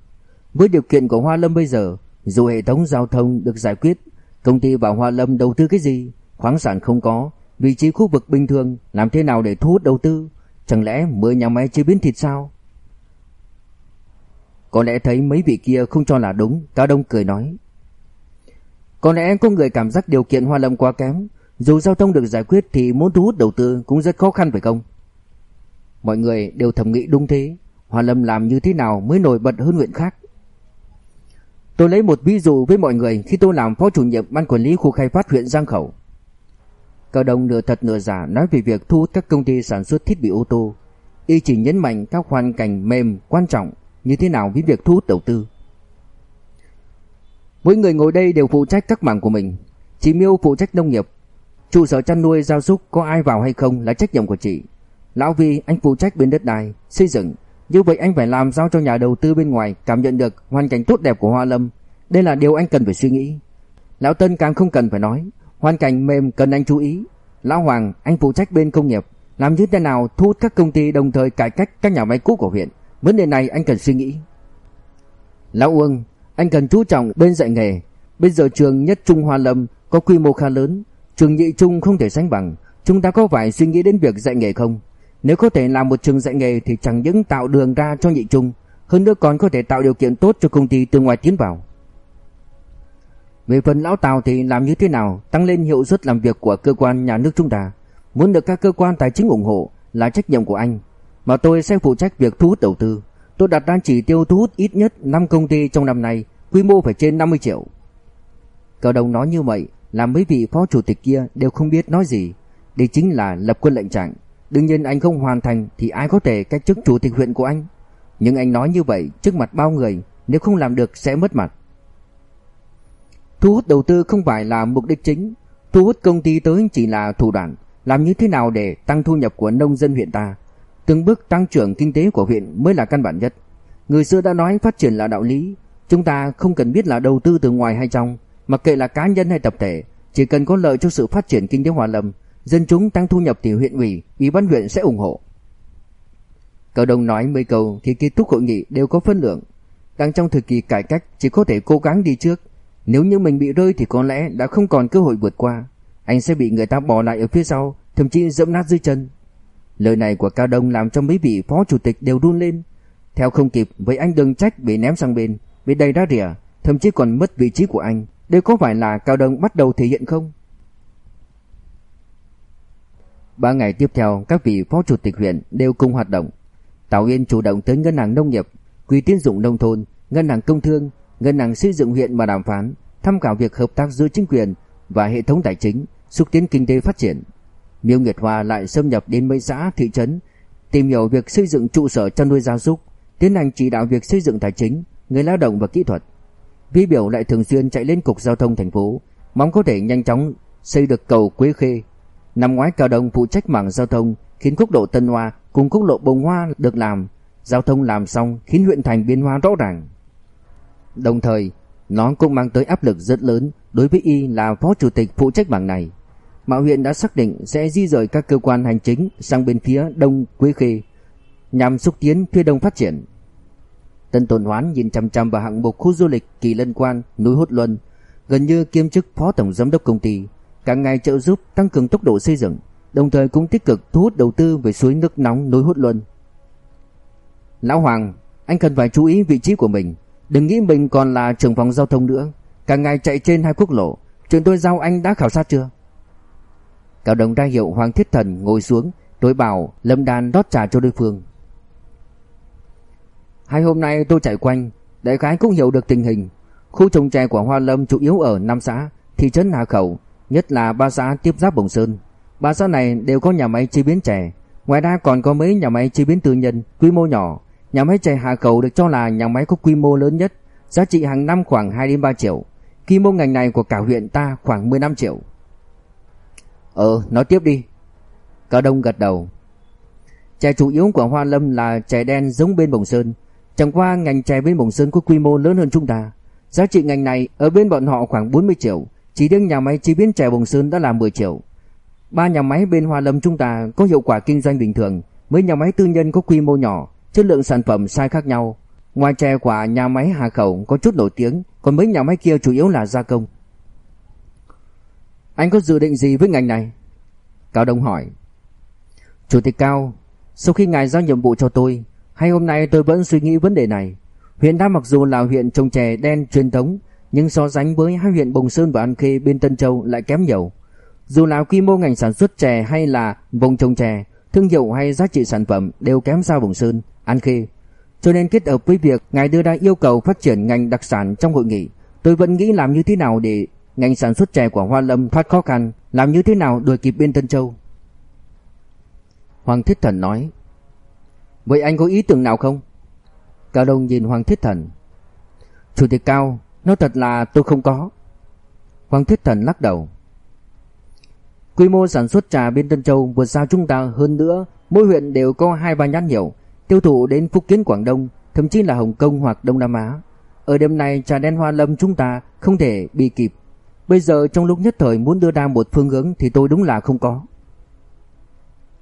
A: Với điều kiện của Hoa Lâm bây giờ, dù hệ thống giao thông được giải quyết, công ty vào Hoa Lâm đầu tư cái gì, khoáng sản không có, vị trí khu vực bình thường, làm thế nào để thu hút đầu tư? Chẳng lẽ mười nhà máy chế biến thịt sao? Có lẽ thấy mấy vị kia không cho là đúng, Cao Đông cười nói, Có lẽ có người cảm giác điều kiện Hoa Lâm quá kém, dù giao thông được giải quyết thì muốn thu hút đầu tư cũng rất khó khăn phải không? Mọi người đều thầm nghĩ đúng thế, Hoa Lâm làm như thế nào mới nổi bật hơn huyện khác? Tôi lấy một ví dụ với mọi người khi tôi làm phó chủ nhiệm ban quản lý khu khai phát huyện Giang Khẩu. Cao Đông nửa thật nửa giả nói về việc thu hút các công ty sản xuất thiết bị ô tô. Y chỉ nhấn mạnh các hoàn cảnh mềm quan trọng như thế nào với việc thu hút đầu tư. Mỗi người ngồi đây đều phụ trách các mảng của mình. Chị Miêu phụ trách nông nghiệp. Trụ sở chăn nuôi gia súc có ai vào hay không là trách nhiệm của chị. Lão Vi anh phụ trách bên đất đai, xây dựng. Như vậy anh phải làm sao cho nhà đầu tư bên ngoài cảm nhận được hoàn cảnh tốt đẹp của Hoa Lâm. Đây là điều anh cần phải suy nghĩ. Lão Tân càng không cần phải nói. Hoàn cảnh mềm cần anh chú ý. Lão Hoàng anh phụ trách bên công nghiệp. Làm như thế nào thu hút các công ty đồng thời cải cách các nhà máy cũ của huyện. Vấn đề này anh cần suy nghĩ. Lão Uông anh cần chú trọng bên dạy nghề. Bây giờ trường nhất Trung Hoa Lâm có quy mô khá lớn, trường nhị trung không thể sánh bằng. Chúng ta có phải suy nghĩ đến việc dạy nghề không? Nếu có thể làm một trường dạy nghề thì chẳng những tạo đường ra cho nhị trung, hơn nữa còn có thể tạo điều kiện tốt cho công ty từ ngoài tiến vào. Về phần lão Tào thì làm như thế nào tăng lên hiệu suất làm việc của cơ quan nhà nước chúng ta. Muốn được các cơ quan tài chính ủng hộ là trách nhiệm của anh, mà tôi sẽ phụ trách việc thu hút đầu tư. Tôi đặt ra chỉ tiêu thu hút ít nhất 5 công ty trong năm nay, quy mô phải trên 50 triệu. Cao Đông nói như vậy, làm mấy vị phó chủ tịch kia đều không biết nói gì. Đây chính là lập quân lệnh trạng. Đương nhiên anh không hoàn thành thì ai có thể cách chức chủ tịch huyện của anh. Nhưng anh nói như vậy trước mặt bao người, nếu không làm được sẽ mất mặt. Thu hút đầu tư không phải là mục đích chính, thu hút công ty tới chỉ là thủ đoạn, làm như thế nào để tăng thu nhập của nông dân huyện ta, từng bước tăng trưởng kinh tế của huyện mới là căn bản nhất. Người xưa đã nói phát triển là đạo lý, chúng ta không cần biết là đầu tư từ ngoài hay trong, mặc kệ là cá nhân hay tập thể, chỉ cần có lợi cho sự phát triển kinh tế Hòa Lâm, dân chúng tăng thu nhập thì huyện ủy, ủy ban huyện sẽ ủng hộ. Cao Đông nói mấy câu thì kết thúc hội nghị đều có phân lượng. Đang trong thời kỳ cải cách chỉ có thể cố gắng đi trước, nếu như mình bị rơi thì có lẽ đã không còn cơ hội vượt qua, anh sẽ bị người ta bỏ lại ở phía sau, thậm chí dẫm nát dưới chân. Lời này của Cao Đông làm cho mấy vị phó chủ tịch đều run lên. Theo không kịp, với anh đừng trách bị ném sang bên, bị đầy đá rỉa, thậm chí còn mất vị trí của anh. Đây có phải là Cao Đông bắt đầu thể hiện không? Ba ngày tiếp theo, các vị phó chủ tịch huyện đều cùng hoạt động. Tào Yên chủ động tới ngân hàng nông nghiệp, quỹ tiến dụng nông thôn, ngân hàng công thương, ngân hàng xây dựng huyện mà đàm phán, tham khảo việc hợp tác giữa chính quyền và hệ thống tài chính, xúc tiến kinh tế phát triển. Miêu Nguyệt Hoa lại xâm nhập đến mấy xã thị trấn, tìm hiểu việc xây dựng trụ sở chăn nuôi gia súc, tiến hành chỉ đạo việc xây dựng tài chính, người lao động và kỹ thuật. Vi biểu lại thường xuyên chạy lên cục giao thông thành phố, mong có thể nhanh chóng xây được cầu Quế Khê. Năm ngoái Cao Đông phụ trách mảng giao thông, khiến quốc lộ Tân Hoa cùng quốc lộ Bồng Hoa được làm, giao thông làm xong khiến huyện thành biến hóa rõ ràng. Đồng thời, nó cũng mang tới áp lực rất lớn đối với y là phó chủ tịch phụ trách bảng này. Mạo huyện đã xác định sẽ di rời các cơ quan hành chính sang bên phía đông Quế Khê nhằm xúc tiến phía đông phát triển. Tân Tồn Hoán nhìn chăm chăm vào hạng mục khu du lịch Kỳ Lân Quan, núi Hốt Luân, gần như kiêm chức phó tổng giám đốc công ty, cả ngày trợ giúp tăng cường tốc độ xây dựng, đồng thời cũng tích cực thu hút đầu tư về suối nước nóng núi Hốt Luân. Lão Hoàng, anh cần phải chú ý vị trí của mình, đừng nghĩ mình còn là trưởng phòng giao thông nữa, cả ngày chạy trên hai quốc lộ, chuyện tôi giao anh đã khảo sát chưa? Cao Đồng ra hiệu Hoàng Thiết Thần ngồi xuống, đối bảo Lâm Đan đót trà cho đối phương. Hai hôm nay tôi chạy quanh, đại khái cũng hiểu được tình hình. Khu trồng chè của Hoa Lâm chủ yếu ở năm xã, thị trấn Hà Khẩu, nhất là ba xã tiếp giáp Bồng Sơn. Ba xã này đều có nhà máy chế biến chè, ngoài ra còn có mấy nhà máy chế biến tư nhân, quy mô nhỏ. Nhà máy chè Hà Khẩu được cho là nhà máy có quy mô lớn nhất, giá trị hàng năm khoảng 2 đến 3 triệu. Quy mô ngành này của cả huyện ta khoảng 15 triệu. Ờ, nói tiếp đi. Cao Đông gật đầu. Chè chủ yếu của Hoa Lâm là chè đen giống bên Bồng Sơn. Chẳng qua ngành chè bên Bồng Sơn có quy mô lớn hơn chúng ta. Giá trị ngành này ở bên bọn họ khoảng 40 triệu. Chỉ riêng nhà máy chế biến chè Bồng Sơn đã là 10 triệu. Ba nhà máy bên Hoa Lâm chúng ta có hiệu quả kinh doanh bình thường. Mấy nhà máy tư nhân có quy mô nhỏ, chất lượng sản phẩm sai khác nhau. Ngoài chè quả nhà máy Hà Khẩu có chút nổi tiếng, còn mấy nhà máy kia chủ yếu là gia công. Anh có dự định gì với ngành này? Cao Đông hỏi. Chủ tịch Cao, sau khi ngài giao nhiệm vụ cho tôi, hay hôm nay tôi vẫn suy nghĩ vấn đề này. Huyện đa mặc dù là huyện trồng chè đen truyền thống, nhưng so sánh với hai huyện Bồng Sơn và An Khê bên Tân Châu lại kém nhiều. Dù là quy mô ngành sản xuất chè hay là vùng trồng chè, thương hiệu hay giá trị sản phẩm đều kém xa Bồng Sơn, An Khê. Cho nên kết hợp với việc ngài đưa ra yêu cầu phát triển ngành đặc sản trong hội nghị, tôi vẫn nghĩ làm như thế nào để ngành sản xuất chè của Hoa Lâm thoát khó khăn, làm như thế nào đuổi kịp bên Tân Châu. Hoàng Thiết Thần nói, vậy anh có ý tưởng nào không? Cao Đông nhìn Hoàng Thiết Thần. Chủ tịch Cao, nói thật là tôi không có. Hoàng Thiết Thần lắc đầu. Quy mô sản xuất trà bên Tân Châu vượt xa chúng ta hơn nữa, mỗi huyện đều có hai ba nhãn hiệu, tiêu thụ đến Phúc Kiến Quảng Đông, thậm chí là Hồng Kông hoặc Đông Nam Á. Ở đêm này trà đen hoa lâm chúng ta không thể bị kịp. Bây giờ trong lúc nhất thời muốn đưa ra một phương hướng thì tôi đúng là không có.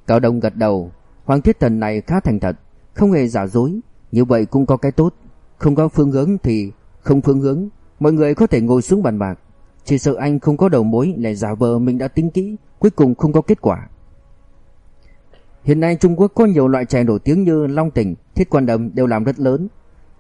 A: Cao Đông gật đầu, Hoàng Thiết Thần này khá thành thật, không hề giả dối, như vậy cũng có cái tốt, không có phương hướng thì không phương hướng, mọi người có thể ngồi xuống bàn bạc. Chỉ sợ anh không có đầu mối lại giả vờ mình đã tính kỹ, cuối cùng không có kết quả. Hiện nay Trung Quốc có nhiều loại chè nổi tiếng như Long Tỉnh, Thiết Quan Đầm đều làm rất lớn.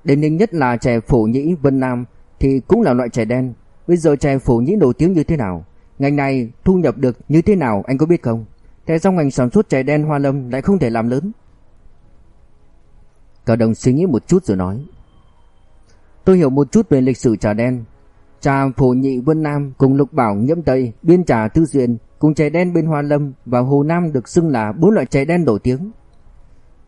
A: Điển hình nhất là chè Phổ Nhĩ Vân Nam thì cũng là loại chè đen. Bây giờ chè Phổ Nhĩ nổi tiếng như thế nào? Ngành này thu nhập được như thế nào anh có biết không? Tại sao ngành sản xuất chè đen Hoa Lâm lại không thể làm lớn? Cao Đồng suy nghĩ một chút rồi nói. Tôi hiểu một chút về lịch sử trà đen. Trà Phổ Nhị Vân Nam cùng Lục Bảo Nhâm Tây, biên trà Tư Duyên cùng chè đen bên Hoa Lâm và Hồ Nam được xưng là bốn loại chè đen nổi tiếng.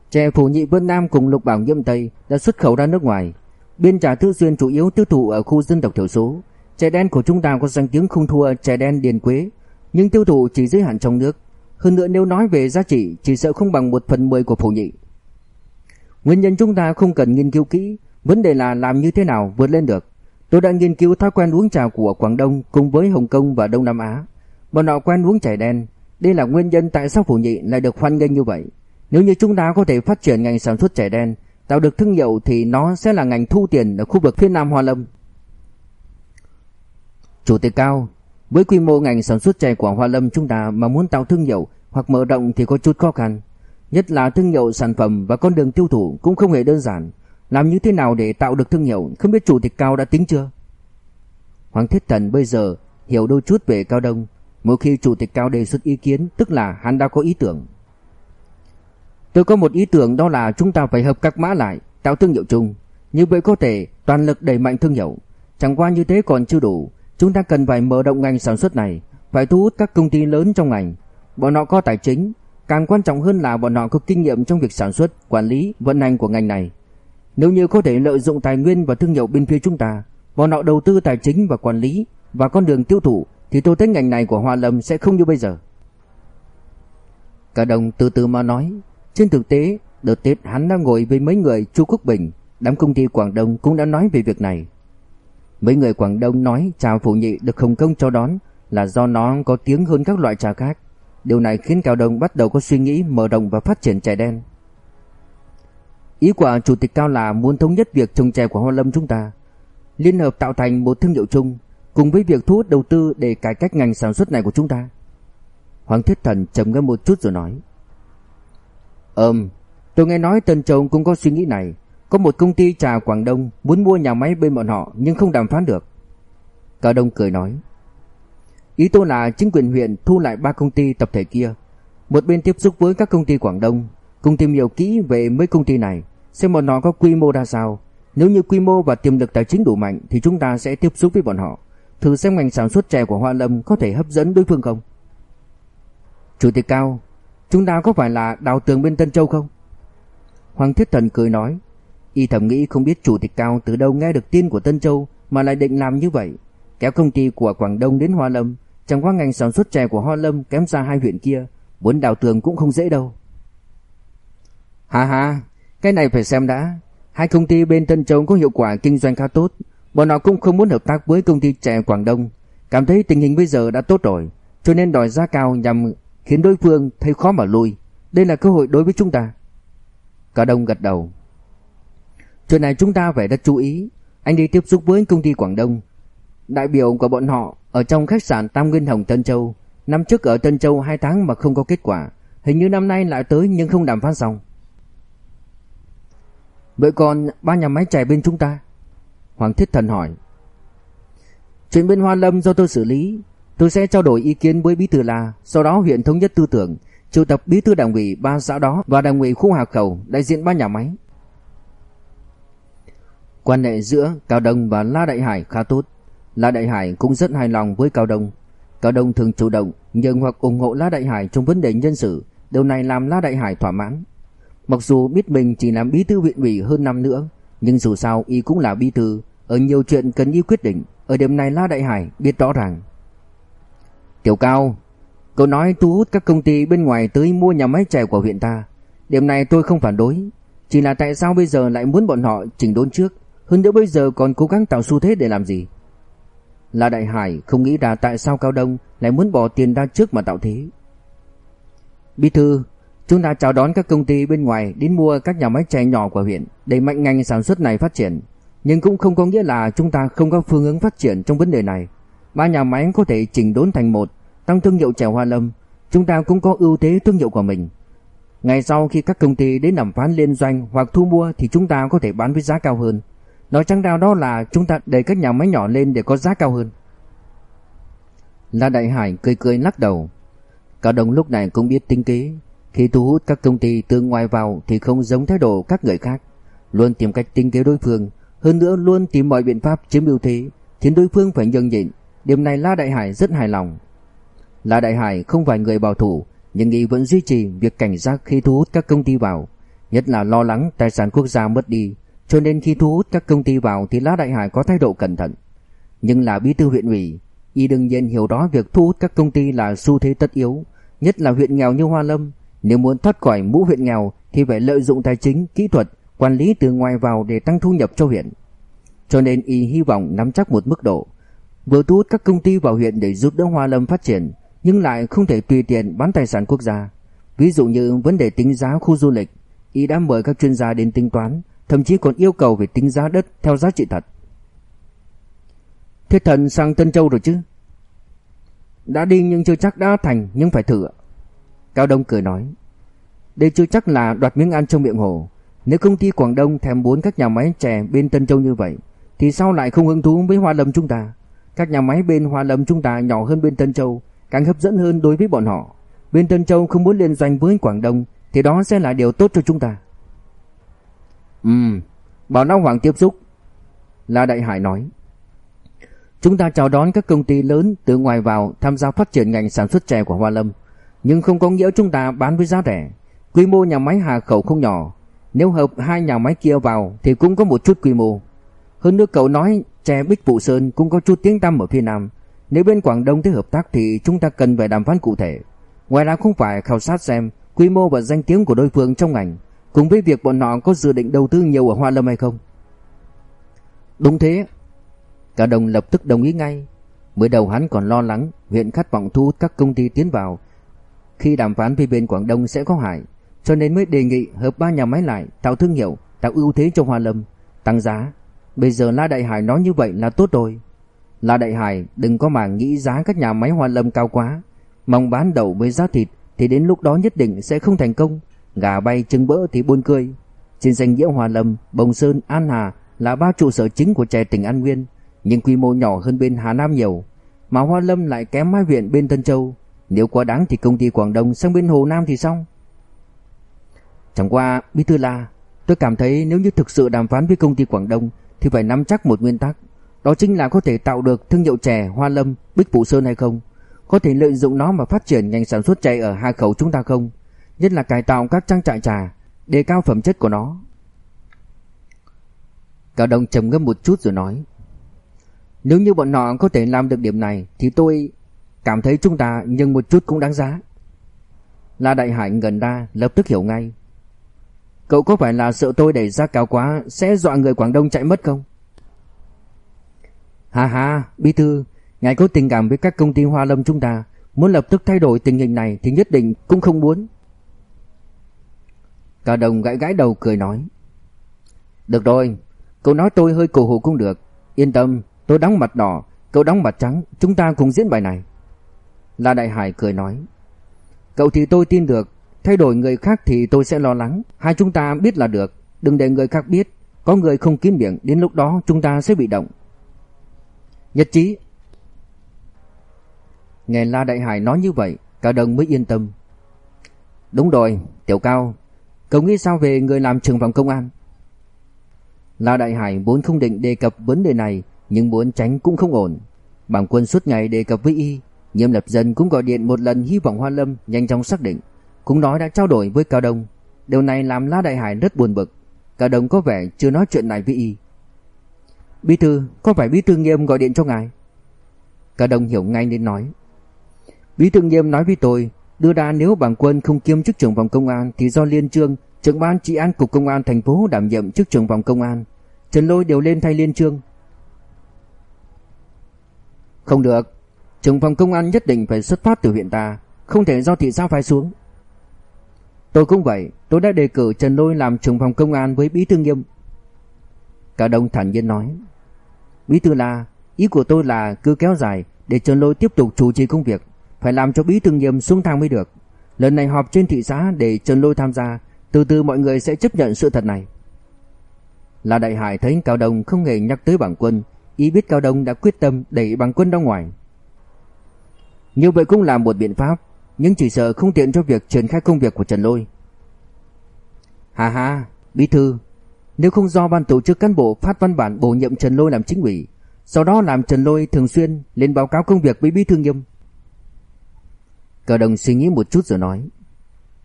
A: Chè Phổ Nhị Vân Nam cùng Lục Bảo Nhâm Tây đã xuất khẩu ra nước ngoài. Biên trà Tư Duyên chủ yếu tiêu thụ ở khu dân tộc thiểu số. Chè đen của chúng ta có danh tiếng không thua chè đen Điền Quế, nhưng tiêu thụ chỉ giới hạn trong nước. Hơn nữa nếu nói về giá trị chỉ sợ không bằng một phần mười của Phổ Nhị. Nguyên nhân chúng ta không cần nghiên cứu kỹ, vấn đề là làm như thế nào vượt lên được. Tôi đã nghiên cứu thói quen uống trà của Quảng Đông cùng với Hồng Kông và Đông Nam Á. Bọn họ quen uống trà đen, đây là nguyên nhân tại sao phủ Nhị lại được hoan nghênh như vậy. Nếu như chúng ta có thể phát triển ngành sản xuất trà đen, tạo được thương hiệu thì nó sẽ là ngành thu tiền ở khu vực phía Nam Hoa Lâm. Chủ tịch cao, với quy mô ngành sản xuất chè của Hoa Lâm chúng ta mà muốn tạo thương hiệu hoặc mở rộng thì có chút khó khăn. Nhất là thương hiệu sản phẩm và con đường tiêu thụ cũng không hề đơn giản. Làm như thế nào để tạo được thương hiệu không biết chủ tịch Cao đã tính chưa? Hoàng Thiết Thần bây giờ hiểu đôi chút về Cao Đông. Mỗi khi chủ tịch Cao đề xuất ý kiến tức là hắn đã có ý tưởng. Tôi có một ý tưởng đó là chúng ta phải hợp các mã lại, tạo thương hiệu chung. Như vậy có thể toàn lực đẩy mạnh thương hiệu. Chẳng qua như thế còn chưa đủ. Chúng ta cần phải mở rộng ngành sản xuất này, phải thu hút các công ty lớn trong ngành. Bọn họ có tài chính, càng quan trọng hơn là bọn họ có kinh nghiệm trong việc sản xuất, quản lý, vận hành của ngành này. Nếu như có thể lợi dụng tài nguyên và thương hiệu bên phía chúng ta, bọn họ đầu tư tài chính và quản lý và con đường tiêu thụ thì tôi thấy ngành này của Hoa Lâm sẽ không như bây giờ. Cả đồng từ từ mà nói, trên thực tế, đợt Tết hắn đang ngồi với mấy người Chu Quốc Bình, đám công ty Quảng Đông cũng đã nói về việc này. Mấy người Quảng Đông nói trà phụ nhị được Hồng Kông cho đón là do nó có tiếng hơn các loại trà khác. Điều này khiến Cao Đông bắt đầu có suy nghĩ mở rộng và phát triển trà đen. Ý của Chủ tịch Cao là muốn thống nhất việc trồng chè của Hoa Lâm chúng ta, liên hợp tạo thành một thương hiệu chung, cùng với việc thu hút đầu tư để cải cách ngành sản xuất này của chúng ta. Hoàng Thiết Thần trầm ngâm một chút rồi nói. Ừm, tôi nghe nói Tân Châu cũng có suy nghĩ này. Có một công ty trà Quảng Đông muốn mua nhà máy bên bọn họ nhưng không đàm phán được. Cao Đông cười nói. Ý tôi là chính quyền huyện thu lại ba công ty tập thể kia. Một bên tiếp xúc với các công ty Quảng Đông, cùng tìm hiểu kỹ về mấy công ty này, xem bọn họ có quy mô ra sao. Nếu như quy mô và tiềm lực tài chính đủ mạnh thì chúng ta sẽ tiếp xúc với bọn họ. Thử xem ngành sản xuất chè của Hoa Lâm có thể hấp dẫn đối phương không. Chủ tịch Cao, chúng ta có phải là đào tường bên Tân Châu không? Hoàng Thiết Thần cười nói, y thầm nghĩ không biết chủ tịch Cao từ đâu nghe được tin của Tân Châu mà lại định làm như vậy, kéo công ty của Quảng Đông đến Hoa Lâm, chẳng qua ngành sản xuất chè của Hoa Lâm kém xa hai huyện kia, muốn đào tường cũng không dễ đâu. Ha ha, cái này phải xem đã. Hai công ty bên Tân Châu có hiệu quả kinh doanh khá tốt, bọn họ cũng không muốn hợp tác với công ty trẻ Quảng Đông, cảm thấy tình hình bây giờ đã tốt rồi, cho nên đòi giá cao nhằm khiến đối phương thấy khó mà lui. Đây là cơ hội đối với chúng ta. Cả đông gật đầu. Chuyện này chúng ta phải rất chú ý. Anh đi tiếp xúc với công ty Quảng Đông. Đại biểu của bọn họ ở trong khách sạn Tam Nguyên Hồng Tân Châu. Năm trước ở Tân Châu 2 tháng mà không có kết quả. Hình như năm nay lại tới nhưng không đàm phán xong. Vậy còn ba nhà máy chạy bên chúng ta? Hoàng Thiết Thần hỏi. Chuyện bên Hoa Lâm do tôi xử lý, tôi sẽ trao đổi ý kiến với bí thư là, sau đó huyện thống nhất tư tưởng, triệu tập bí thư đảng ủy ba xã đó và đảng ủy khu Hà Khẩu, đại diện ba nhà máy. Quan hệ giữa Cao Đông và La Đại Hải khá tốt. La Đại Hải cũng rất hài lòng với Cao Đông. Cao Đông thường chủ động nhường hoặc ủng hộ La Đại Hải trong vấn đề nhân sự, điều này làm La Đại Hải thỏa mãn. Mặc dù biết mình chỉ làm bí thư huyện ủy hơn năm nữa, nhưng dù sao y cũng là bí thư, ở nhiều chuyện cần y quyết định, ở điểm này La Đại Hải biết rõ ràng. Tiểu Cao, cậu nói thu hút các công ty bên ngoài tới mua nhà máy chè của huyện ta. Điểm này tôi không phản đối, chỉ là tại sao bây giờ lại muốn bọn họ chỉnh đốn trước, hơn nữa bây giờ còn cố gắng tạo xu thế để làm gì? La Đại Hải không nghĩ ra tại sao Cao Đông lại muốn bỏ tiền ra trước mà tạo thế. Bí thư, chúng ta chào đón các công ty bên ngoài đến mua các nhà máy chè nhỏ của huyện, để mạnh ngành sản xuất này phát triển. Nhưng cũng không có nghĩa là chúng ta không có phương hướng phát triển trong vấn đề này. Ba nhà máy có thể chỉnh đốn thành một, tăng thương hiệu chè Hoa Lâm, chúng ta cũng có ưu thế thương hiệu của mình. Ngày sau khi các công ty đến đàm phán liên doanh hoặc thu mua thì chúng ta có thể bán với giá cao hơn. Nói trắng ra đó là chúng ta đẩy các nhà máy nhỏ lên để có giá cao hơn. La Đại Hải cười cười lắc đầu. cả đồng lúc này cũng biết tính kế. Khi thu hút các công ty từ ngoài vào thì không giống thái độ các người khác. Luôn tìm cách tính kế đối phương. Hơn nữa luôn tìm mọi biện pháp chiếm ưu thế. Khiến đối phương phải nhường nhịn. Điểm này La Đại Hải rất hài lòng. La Đại Hải không phải người bảo thủ. Nhưng y vẫn duy trì việc cảnh giác khi thu hút các công ty vào. Nhất là lo lắng tài sản quốc gia mất đi cho nên khi thu hút các công ty vào thì La Đại Hải có thái độ cẩn thận. Nhưng là bí thư huyện ủy, y đương nhiên hiểu rõ việc thu hút các công ty là xu thế tất yếu, nhất là huyện nghèo như Hoa Lâm. Nếu muốn thoát khỏi mũ huyện nghèo thì phải lợi dụng tài chính, kỹ thuật, quản lý từ ngoài vào để tăng thu nhập cho huyện. Cho nên y hy vọng nắm chắc một mức độ, vừa thu hút các công ty vào huyện để giúp đỡ Hoa Lâm phát triển, nhưng lại không thể tùy tiện bán tài sản quốc gia. Ví dụ như vấn đề tính giá khu du lịch, y đã mời các chuyên gia đến tính toán, thậm chí còn yêu cầu về tính giá đất theo giá trị thật. Thế thần sang Tân Châu rồi chứ? Đã đi nhưng chưa chắc đã thành nhưng phải thử. Cao Đông cười nói. Đây chưa chắc là đoạt miếng ăn trong miệng hồ. Nếu công ty Quảng Đông thèm muốn các nhà máy chè bên Tân Châu như vậy, thì sao lại không hứng thú với Hoa Lâm chúng ta? Các nhà máy bên Hoa Lâm chúng ta nhỏ hơn bên Tân Châu, càng hấp dẫn hơn đối với bọn họ. Bên Tân Châu không muốn liên doanh với Quảng Đông, thì đó sẽ là điều tốt cho chúng ta. Ừm, bảo Long Hoàng tiếp xúc. La Đại Hải nói. Chúng ta chào đón các công ty lớn từ ngoài vào tham gia phát triển ngành sản xuất chè của Hoa Lâm. Nhưng không có nghĩa chúng ta bán với giá rẻ. Quy mô nhà máy Hà Khẩu không nhỏ. Nếu hợp hai nhà máy kia vào thì cũng có một chút quy mô. Hơn nữa cậu nói chè Bích Phụ Sơn cũng có chút tiếng tăm ở phía Nam. Nếu bên Quảng Đông thấy hợp tác thì chúng ta cần phải đàm phán cụ thể. Ngoài ra không phải khảo sát xem quy mô và danh tiếng của đối phương trong ngành Cùng với việc bọn họ có dự định đầu tư nhiều ở Hoa Lâm hay không Đúng thế Cả đồng lập tức đồng ý ngay Mới đầu hắn còn lo lắng Huyện khát vọng thu hút các công ty tiến vào khi đàm phán với bên Quảng Đông sẽ có hại Cho nên mới đề nghị hợp ba nhà máy lại Tạo thương hiệu, tạo ưu thế cho Hoa Lâm. Tăng giá. Bây giờ La Đại Hải nói như vậy là tốt rồi. La Đại Hải đừng có mà nghĩ giá các nhà máy Hoa Lâm cao quá. Mong bán đầu với giá thịt Thì đến lúc đó nhất định sẽ không thành công. Gà bay trứng bỡ thì buồn cười. Trên danh nghĩa Hoa Lâm, Bồng Sơn, An Hà Là ba trụ sở chính của trẻ tỉnh An Nguyên Nhưng quy mô nhỏ hơn bên Hà Nam nhiều Mà Hoa Lâm lại kém mai viện bên Tân Châu. Nếu quá đáng thì công ty Quảng Đông sang bên Hồ Nam thì xong Chẳng qua Bí Thư La Tôi cảm thấy nếu như thực sự đàm phán với công ty Quảng Đông Thì phải nắm chắc một nguyên tắc. Đó chính là có thể tạo được thương hiệu chè Hoa Lâm, Bích Phụ Sơn hay không? Có thể lợi dụng nó mà phát triển ngành sản xuất chè ở hai khẩu chúng ta không? Nhất là cải tạo các trang trại trà, đề cao phẩm chất của nó. Cao Đông trầm ngâm một chút rồi nói: "Nếu như bọn họ có thể làm được điểm này thì tôi cảm thấy chúng ta nhưng một chút cũng đáng giá." La Đại Hải gần ra lập tức hiểu ngay. Cậu có phải là sợ tôi đẩy giá cao quá sẽ dọa người Quảng Đông chạy mất không? Hà hà, bí thư, ngài có tình cảm với các công ty hoa lâm chúng ta, muốn lập tức thay đổi tình hình này thì nhất định cũng không muốn. Cả đồng gãi gãi đầu cười nói. Được rồi, cậu nói tôi hơi cổ hủ cũng được. Yên tâm, tôi đóng mặt đỏ, cậu đóng mặt trắng, chúng ta cùng diễn bài này. La Đại Hải cười nói. Cậu thì tôi tin được, thay đổi người khác thì tôi sẽ lo lắng. Hai chúng ta biết là được, đừng để người khác biết. Có người không kín miệng, đến lúc đó chúng ta sẽ bị động. Nhất trí, Nghe La Đại Hải nói như vậy, cả đồng mới yên tâm. Đúng rồi, Tiểu Cao, cậu nghĩ sao về người làm trưởng phòng công an? La Đại Hải vốn không định đề cập vấn đề này, nhưng muốn tránh cũng không ổn. Bảng quân suốt ngày đề cập với y, Nghiêm Lập Dân cũng gọi điện một lần hy vọng Hoa Lâm nhanh chóng xác định, cũng nói đã trao đổi với Cao Đông. Điều này làm La Đại Hải rất buồn bực. Cao Đông có vẻ chưa nói chuyện này với y. Bí thư, có phải Bí thư Nghiêm gọi điện cho ngài? Cao Đông hiểu ngay nên nói. Bí thư Nghiêm nói với tôi, đưa ra nếu bảng quân không kiêm chức trưởng phòng công an thì do Liên Trương, trưởng ban trị an cục công an thành phố đảm nhiệm chức trưởng phòng công an. Trần Lôi đều lên thay Liên Trương. Không được, trưởng phòng công an nhất định phải xuất phát từ huyện ta, không thể do thị xã phái xuống. Tôi cũng vậy, tôi đã đề cử Trần Lôi làm trưởng phòng công an với Bí thư Nghiêm. Cả đồng thản nhiên nói. Bí thư là, ý của tôi là cứ kéo dài để Trần Lôi tiếp tục chủ trì công việc, phải làm cho Bí thư Nghiêm xuống thang mới được. Lần này họp trên thị xã để Trần Lôi tham gia, từ từ mọi người sẽ chấp nhận sự thật này. Là Đại Hải thấy Cao Đông không hề nhắc tới bảng quân, ý biết Cao Đông đã quyết tâm đẩy bảng quân ra ngoài. Như vậy cũng là một biện pháp, nhưng chỉ sợ không tiện cho việc triển khai công việc của Trần Lôi. Hà hà, bí thư, nếu không do ban tổ chức cán bộ phát văn bản bổ nhiệm Trần Lôi làm chính ủy, sau đó làm Trần Lôi thường xuyên lên báo cáo công việc với bí thư nghiêm. Cờ đồng suy nghĩ một chút rồi nói.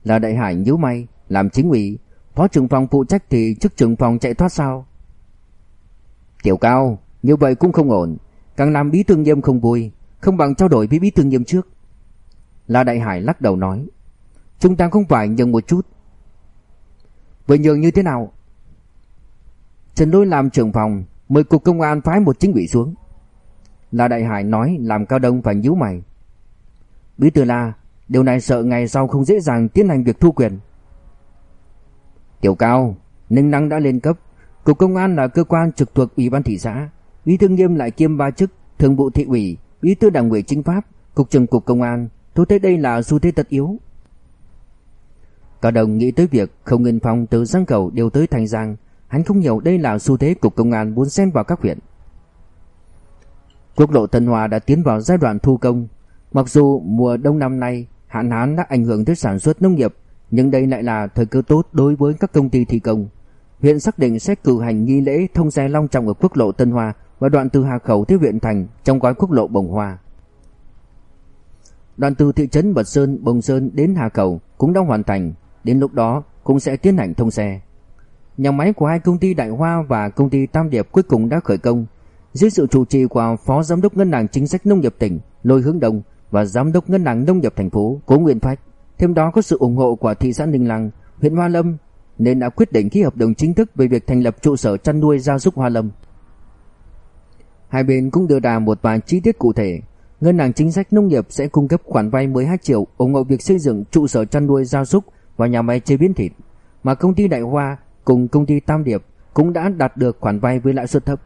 A: Là đại hải nhíu mày, làm chính ủy, phó trưởng phòng phụ trách thì chức trưởng phòng chạy thoát sao? Tiểu cao, như vậy cũng không ổn, càng làm bí thư nghiêm không vui, không bằng trao đổi với bí thư nghiêm trước. La Đại Hải lắc đầu nói, Chúng ta không phải nhường một chút. Vậy nhường như thế nào? Trần Lôi làm trưởng phòng, Mời cục công an phái một chính ủy xuống. La Đại Hải nói làm cao đông phải nhíu mày. Bí thư La, Điều này sợ ngày sau không dễ dàng tiến hành việc thu quyền. Tiểu cao, Ninh năng đã lên cấp. Cục công an là cơ quan trực thuộc ủy ban thị xã. Bí thư nghiêm lại kiêm ba chức, Thường vụ thị ủy Bí thư đảng ủy chính pháp Cục trưởng cục công an Tôi thấy đây là xu thế tất yếu. Cả đồng nghĩ tới việc không Nguyên Phong từ Giang Cầu đều tới Thành Giang, hắn không hiểu đây là xu thế cục công an muốn xen vào các huyện. Quốc lộ Tân Hòa đã tiến vào giai đoạn thu công, mặc dù mùa đông năm nay hạn hán đã ảnh hưởng tới sản xuất nông nghiệp, nhưng đây lại là thời cơ tốt đối với các công ty thi công. Huyện xác định sẽ cử hành nghi lễ thông xe long trọng ở quốc lộ Tân Hòa và đoạn từ Hà Khẩu tới huyện Thành trong gói quốc lộ Bồng Hoa. Đoạn từ thị trấn Bật Sơn, Bồng Sơn đến Hà Cầu cũng đã hoàn thành, đến lúc đó cũng sẽ tiến hành thông xe. Nhà máy của hai công ty Đại Hoa và công ty Tam Điệp cuối cùng đã khởi công, dưới sự chủ trì của Phó Giám đốc Ngân hàng Chính sách Nông nghiệp tỉnh Lôi Hướng Đông và Giám đốc Ngân hàng Nông nghiệp thành phố Cố Nguyên Phách. Thêm đó có sự ủng hộ của thị xã Ninh Lăng, huyện Hoa Lâm nên đã quyết định ký hợp đồng chính thức về việc thành lập trụ sở chăn nuôi gia súc Hoa Lâm. Hai bên cũng đưa ra một vài chi tiết cụ thể Ngân hàng chính sách nông nghiệp sẽ cung cấp khoản vay 12 triệu ủng hộ việc xây dựng trụ sở chăn nuôi gia súc và nhà máy chế biến thịt, mà công ty Đại Hoa cùng công ty Tam Điệp cũng đã đạt được khoản vay với lãi suất thấp.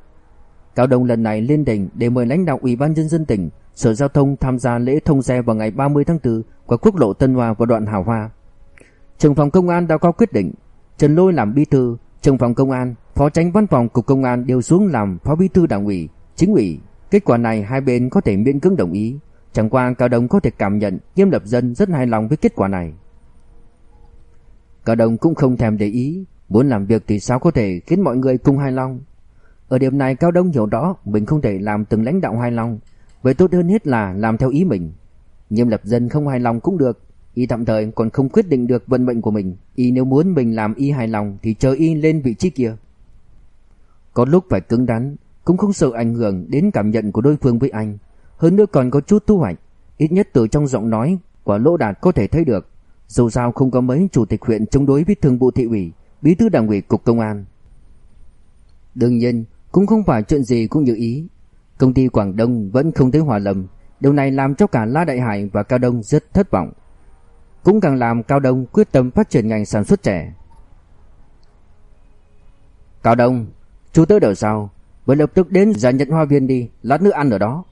A: Cao Đông lần này lên đỉnh để mời lãnh đạo Ủy ban nhân dân tỉnh, Sở Giao thông tham gia lễ thông xe vào ngày 30 tháng 4 qua quốc lộ Tân hòa và đoạn Hào Hoa. Trưởng phòng công an đã có quyết định, Trần Lôi làm bí thư, trưởng phòng công an, phó tránh văn phòng cục công an đều xuống làm phó bí thư đảng ủy, chính ủy Kết quả này hai bên có thể miễn cưỡng đồng ý, chẳng qua Cao Đông có thể cảm nhận Nghiêm Lập Dân rất hài lòng với kết quả này. Cao Đông cũng không thèm để ý, muốn làm việc thì sao có thể khiến mọi người cùng hài lòng. Ở điểm này Cao Đông hiểu rõ mình không thể làm từng lãnh đạo hài lòng, vậy tốt hơn hết là làm theo ý mình. Nghiêm Lập Dân không hài lòng cũng được, y tạm thời còn không quyết định được vận mệnh của mình, y nếu muốn mình làm y hài lòng thì chờ y lên vị trí kia. Có lúc phải cứng rắn, cũng không sợ ảnh hưởng đến cảm nhận của đối phương với anh. Hơn nữa còn có chút thu hoạch, ít nhất từ trong giọng nói của Lỗ Đạt có thể thấy được. Dù sao không có mấy chủ tịch huyện chống đối với thường vụ thị ủy, bí thư đảng ủy cục công an. Đương nhiên, cũng không phải chuyện gì cũng như ý. Công ty Quảng Đông vẫn không thấy hòa lầm, điều này làm cho cả La Đại Hải và Cao Đông rất thất vọng. Cũng càng làm Cao Đông quyết tâm phát triển ngành sản xuất trẻ. Cao Đông, chú tới đợi sao? Vậy lập tức đến giải nhận hoa viên đi, Lát nữa ăn ở đó.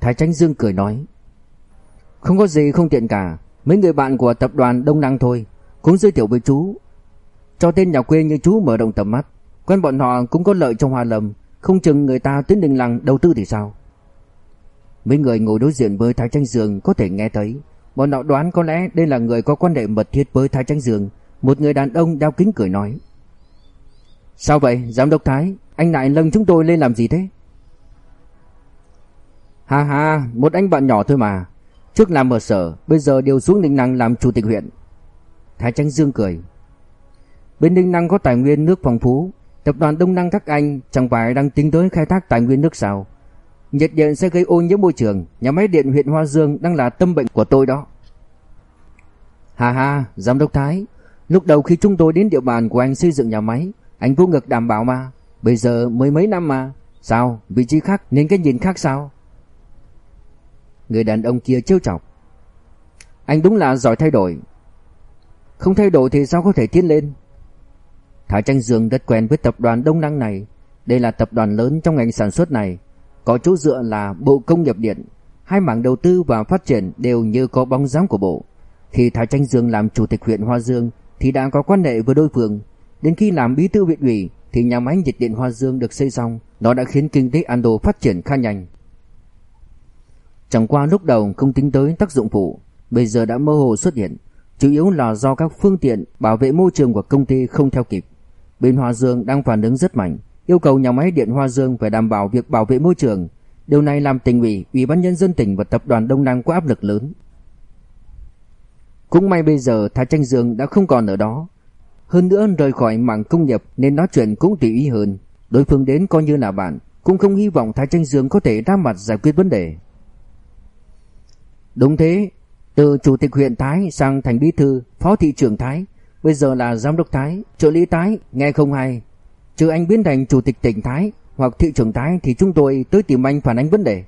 A: Thái Tranh Dương cười nói, Không có gì không tiện cả, Mấy người bạn của tập đoàn Đông Năng thôi, Cũng giới thiệu với chú. Cho tên nhà quê như chú mở rộng tầm mắt, Quen bọn họ cũng có lợi trong hoa lầm, Không chừng người ta tiến đình làng đầu tư thì sao? Mấy người ngồi đối diện với Thái Tranh Dương có thể nghe thấy, Bọn họ đoán có lẽ đây là người có quan hệ mật thiết với Thái Tranh Dương. Một người đàn ông đeo kính cười nói Sao vậy giám đốc Thái? Anh lại nâng chúng tôi lên làm gì thế? Ha ha Một anh bạn nhỏ thôi mà. Trước làm ở sở Bây giờ điều xuống Ninh Năng làm chủ tịch huyện. Thái Tránh Dương cười. Bên Ninh Năng có tài nguyên nước phong phú. Tập đoàn Đông Năng các anh chẳng phải đang tính tới khai thác tài nguyên nước sao? Nhiệt điện sẽ gây ô nhiễm môi trường. Nhà máy điện huyện Hoa Dương đang là tâm bệnh của tôi đó. Hà hà, giám đốc Thái. Lúc đầu khi chúng tôi đến địa bàn của anh xây dựng nhà máy anh vô ngực đảm bảo mà. Bây giờ mới mấy năm mà. Sao, vị trí khác nên cái nhìn khác sao? Người đàn ông kia trêu chọc. Anh đúng là giỏi thay đổi. Không thay đổi thì sao có thể tiến lên? Thái Tranh Dương rất quen với tập đoàn Đông Năng này. Đây là tập đoàn lớn trong ngành sản xuất này. Có chỗ dựa là Bộ Công nghiệp Điện. Hai mảng đầu tư và phát triển đều như có bóng dáng của Bộ. Khi Thái Tranh Dương làm chủ tịch huyện Hoa Dương Thì đã có quan hệ với đối phương. Đến khi làm bí thư huyện ủy Thì nhà máy nhiệt điện Hoa Dương được xây xong Nó đã khiến kinh tế Ando phát triển khá nhanh. Chẳng qua lúc đầu không tính tới tác dụng phụ Bây giờ đã mơ hồ xuất hiện Chủ yếu là do các phương tiện bảo vệ môi trường của công ty không theo kịp. Bên Hoa Dương đang phản ứng rất mạnh Yêu cầu nhà máy điện Hoa Dương phải đảm bảo việc bảo vệ môi trường. Điều này làm tỉnh ủy, ủy ban nhân dân tỉnh và tập đoàn Đông Năng có áp lực lớn. Cũng may bây giờ Thái Tranh Dương đã không còn ở đó. Hơn nữa rời khỏi mảng công nghiệp nên nói chuyện cũng tùy ý hơn Đối phương đến coi như là bạn Cũng không hy vọng Thái Tranh Dương có thể ra mặt giải quyết vấn đề Đúng thế, từ chủ tịch huyện Thái sang thành bí thư, phó thị trưởng Thái, bây giờ là giám đốc Thái, trợ lý Thái, nghe không hay. Trừ anh biến thành chủ tịch tỉnh Thái hoặc thị trưởng Thái thì chúng tôi tới tìm anh phản ánh vấn đề.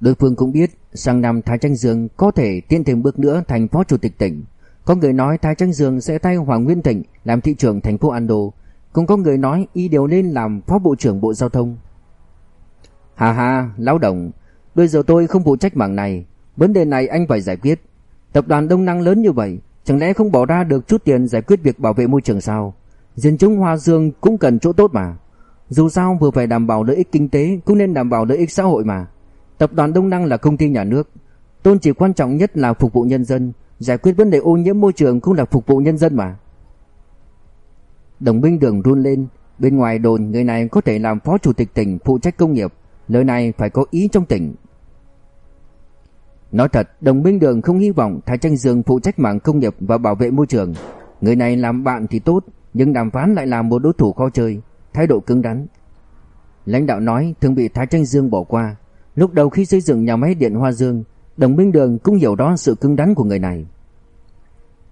A: Đối phương cũng biết sang năm Thái Tranh Dương có thể tiến thêm bước nữa thành phó chủ tịch tỉnh. Có người nói Thái Tranh Dương sẽ thay Hoàng Nguyên Thịnh làm thị trưởng thành phố Ando. Cũng có người nói y đều nên làm phó bộ trưởng bộ giao thông. Hà hà, lão đồng, Bây giờ tôi không phụ trách mảng này. Vấn đề này anh phải giải quyết. Tập đoàn Đông Năng lớn như vậy Chẳng lẽ không bỏ ra được chút tiền giải quyết việc bảo vệ môi trường sao? Dân chúng Hoa Dương cũng cần chỗ tốt mà. Dù sao vừa phải đảm bảo lợi ích kinh tế Cũng nên đảm bảo lợi ích xã hội mà. Tập đoàn Đông Năng là công ty nhà nước. Tôn chỉ quan trọng nhất là phục vụ nhân dân. Giải quyết vấn đề ô nhiễm môi trường cũng là phục vụ nhân dân mà. Đồng binh đường run lên, Bên ngoài đồn người này có thể làm phó chủ tịch tỉnh phụ trách công nghiệp Lời này phải có ý trong tỉnh. Nói thật, Đồng Minh Đường không hy vọng Thái Tranh Dương phụ trách mảng công nghiệp và bảo vệ môi trường. Người này làm bạn thì tốt, Nhưng đàm phán lại là một đối thủ khó chơi, Thái độ cứng rắn. Lãnh đạo nói thường bị Thái Tranh Dương bỏ qua. Lúc đầu khi xây dựng nhà máy điện Hoa Dương Đồng Minh Đường cũng hiểu đó sự cứng rắn của người này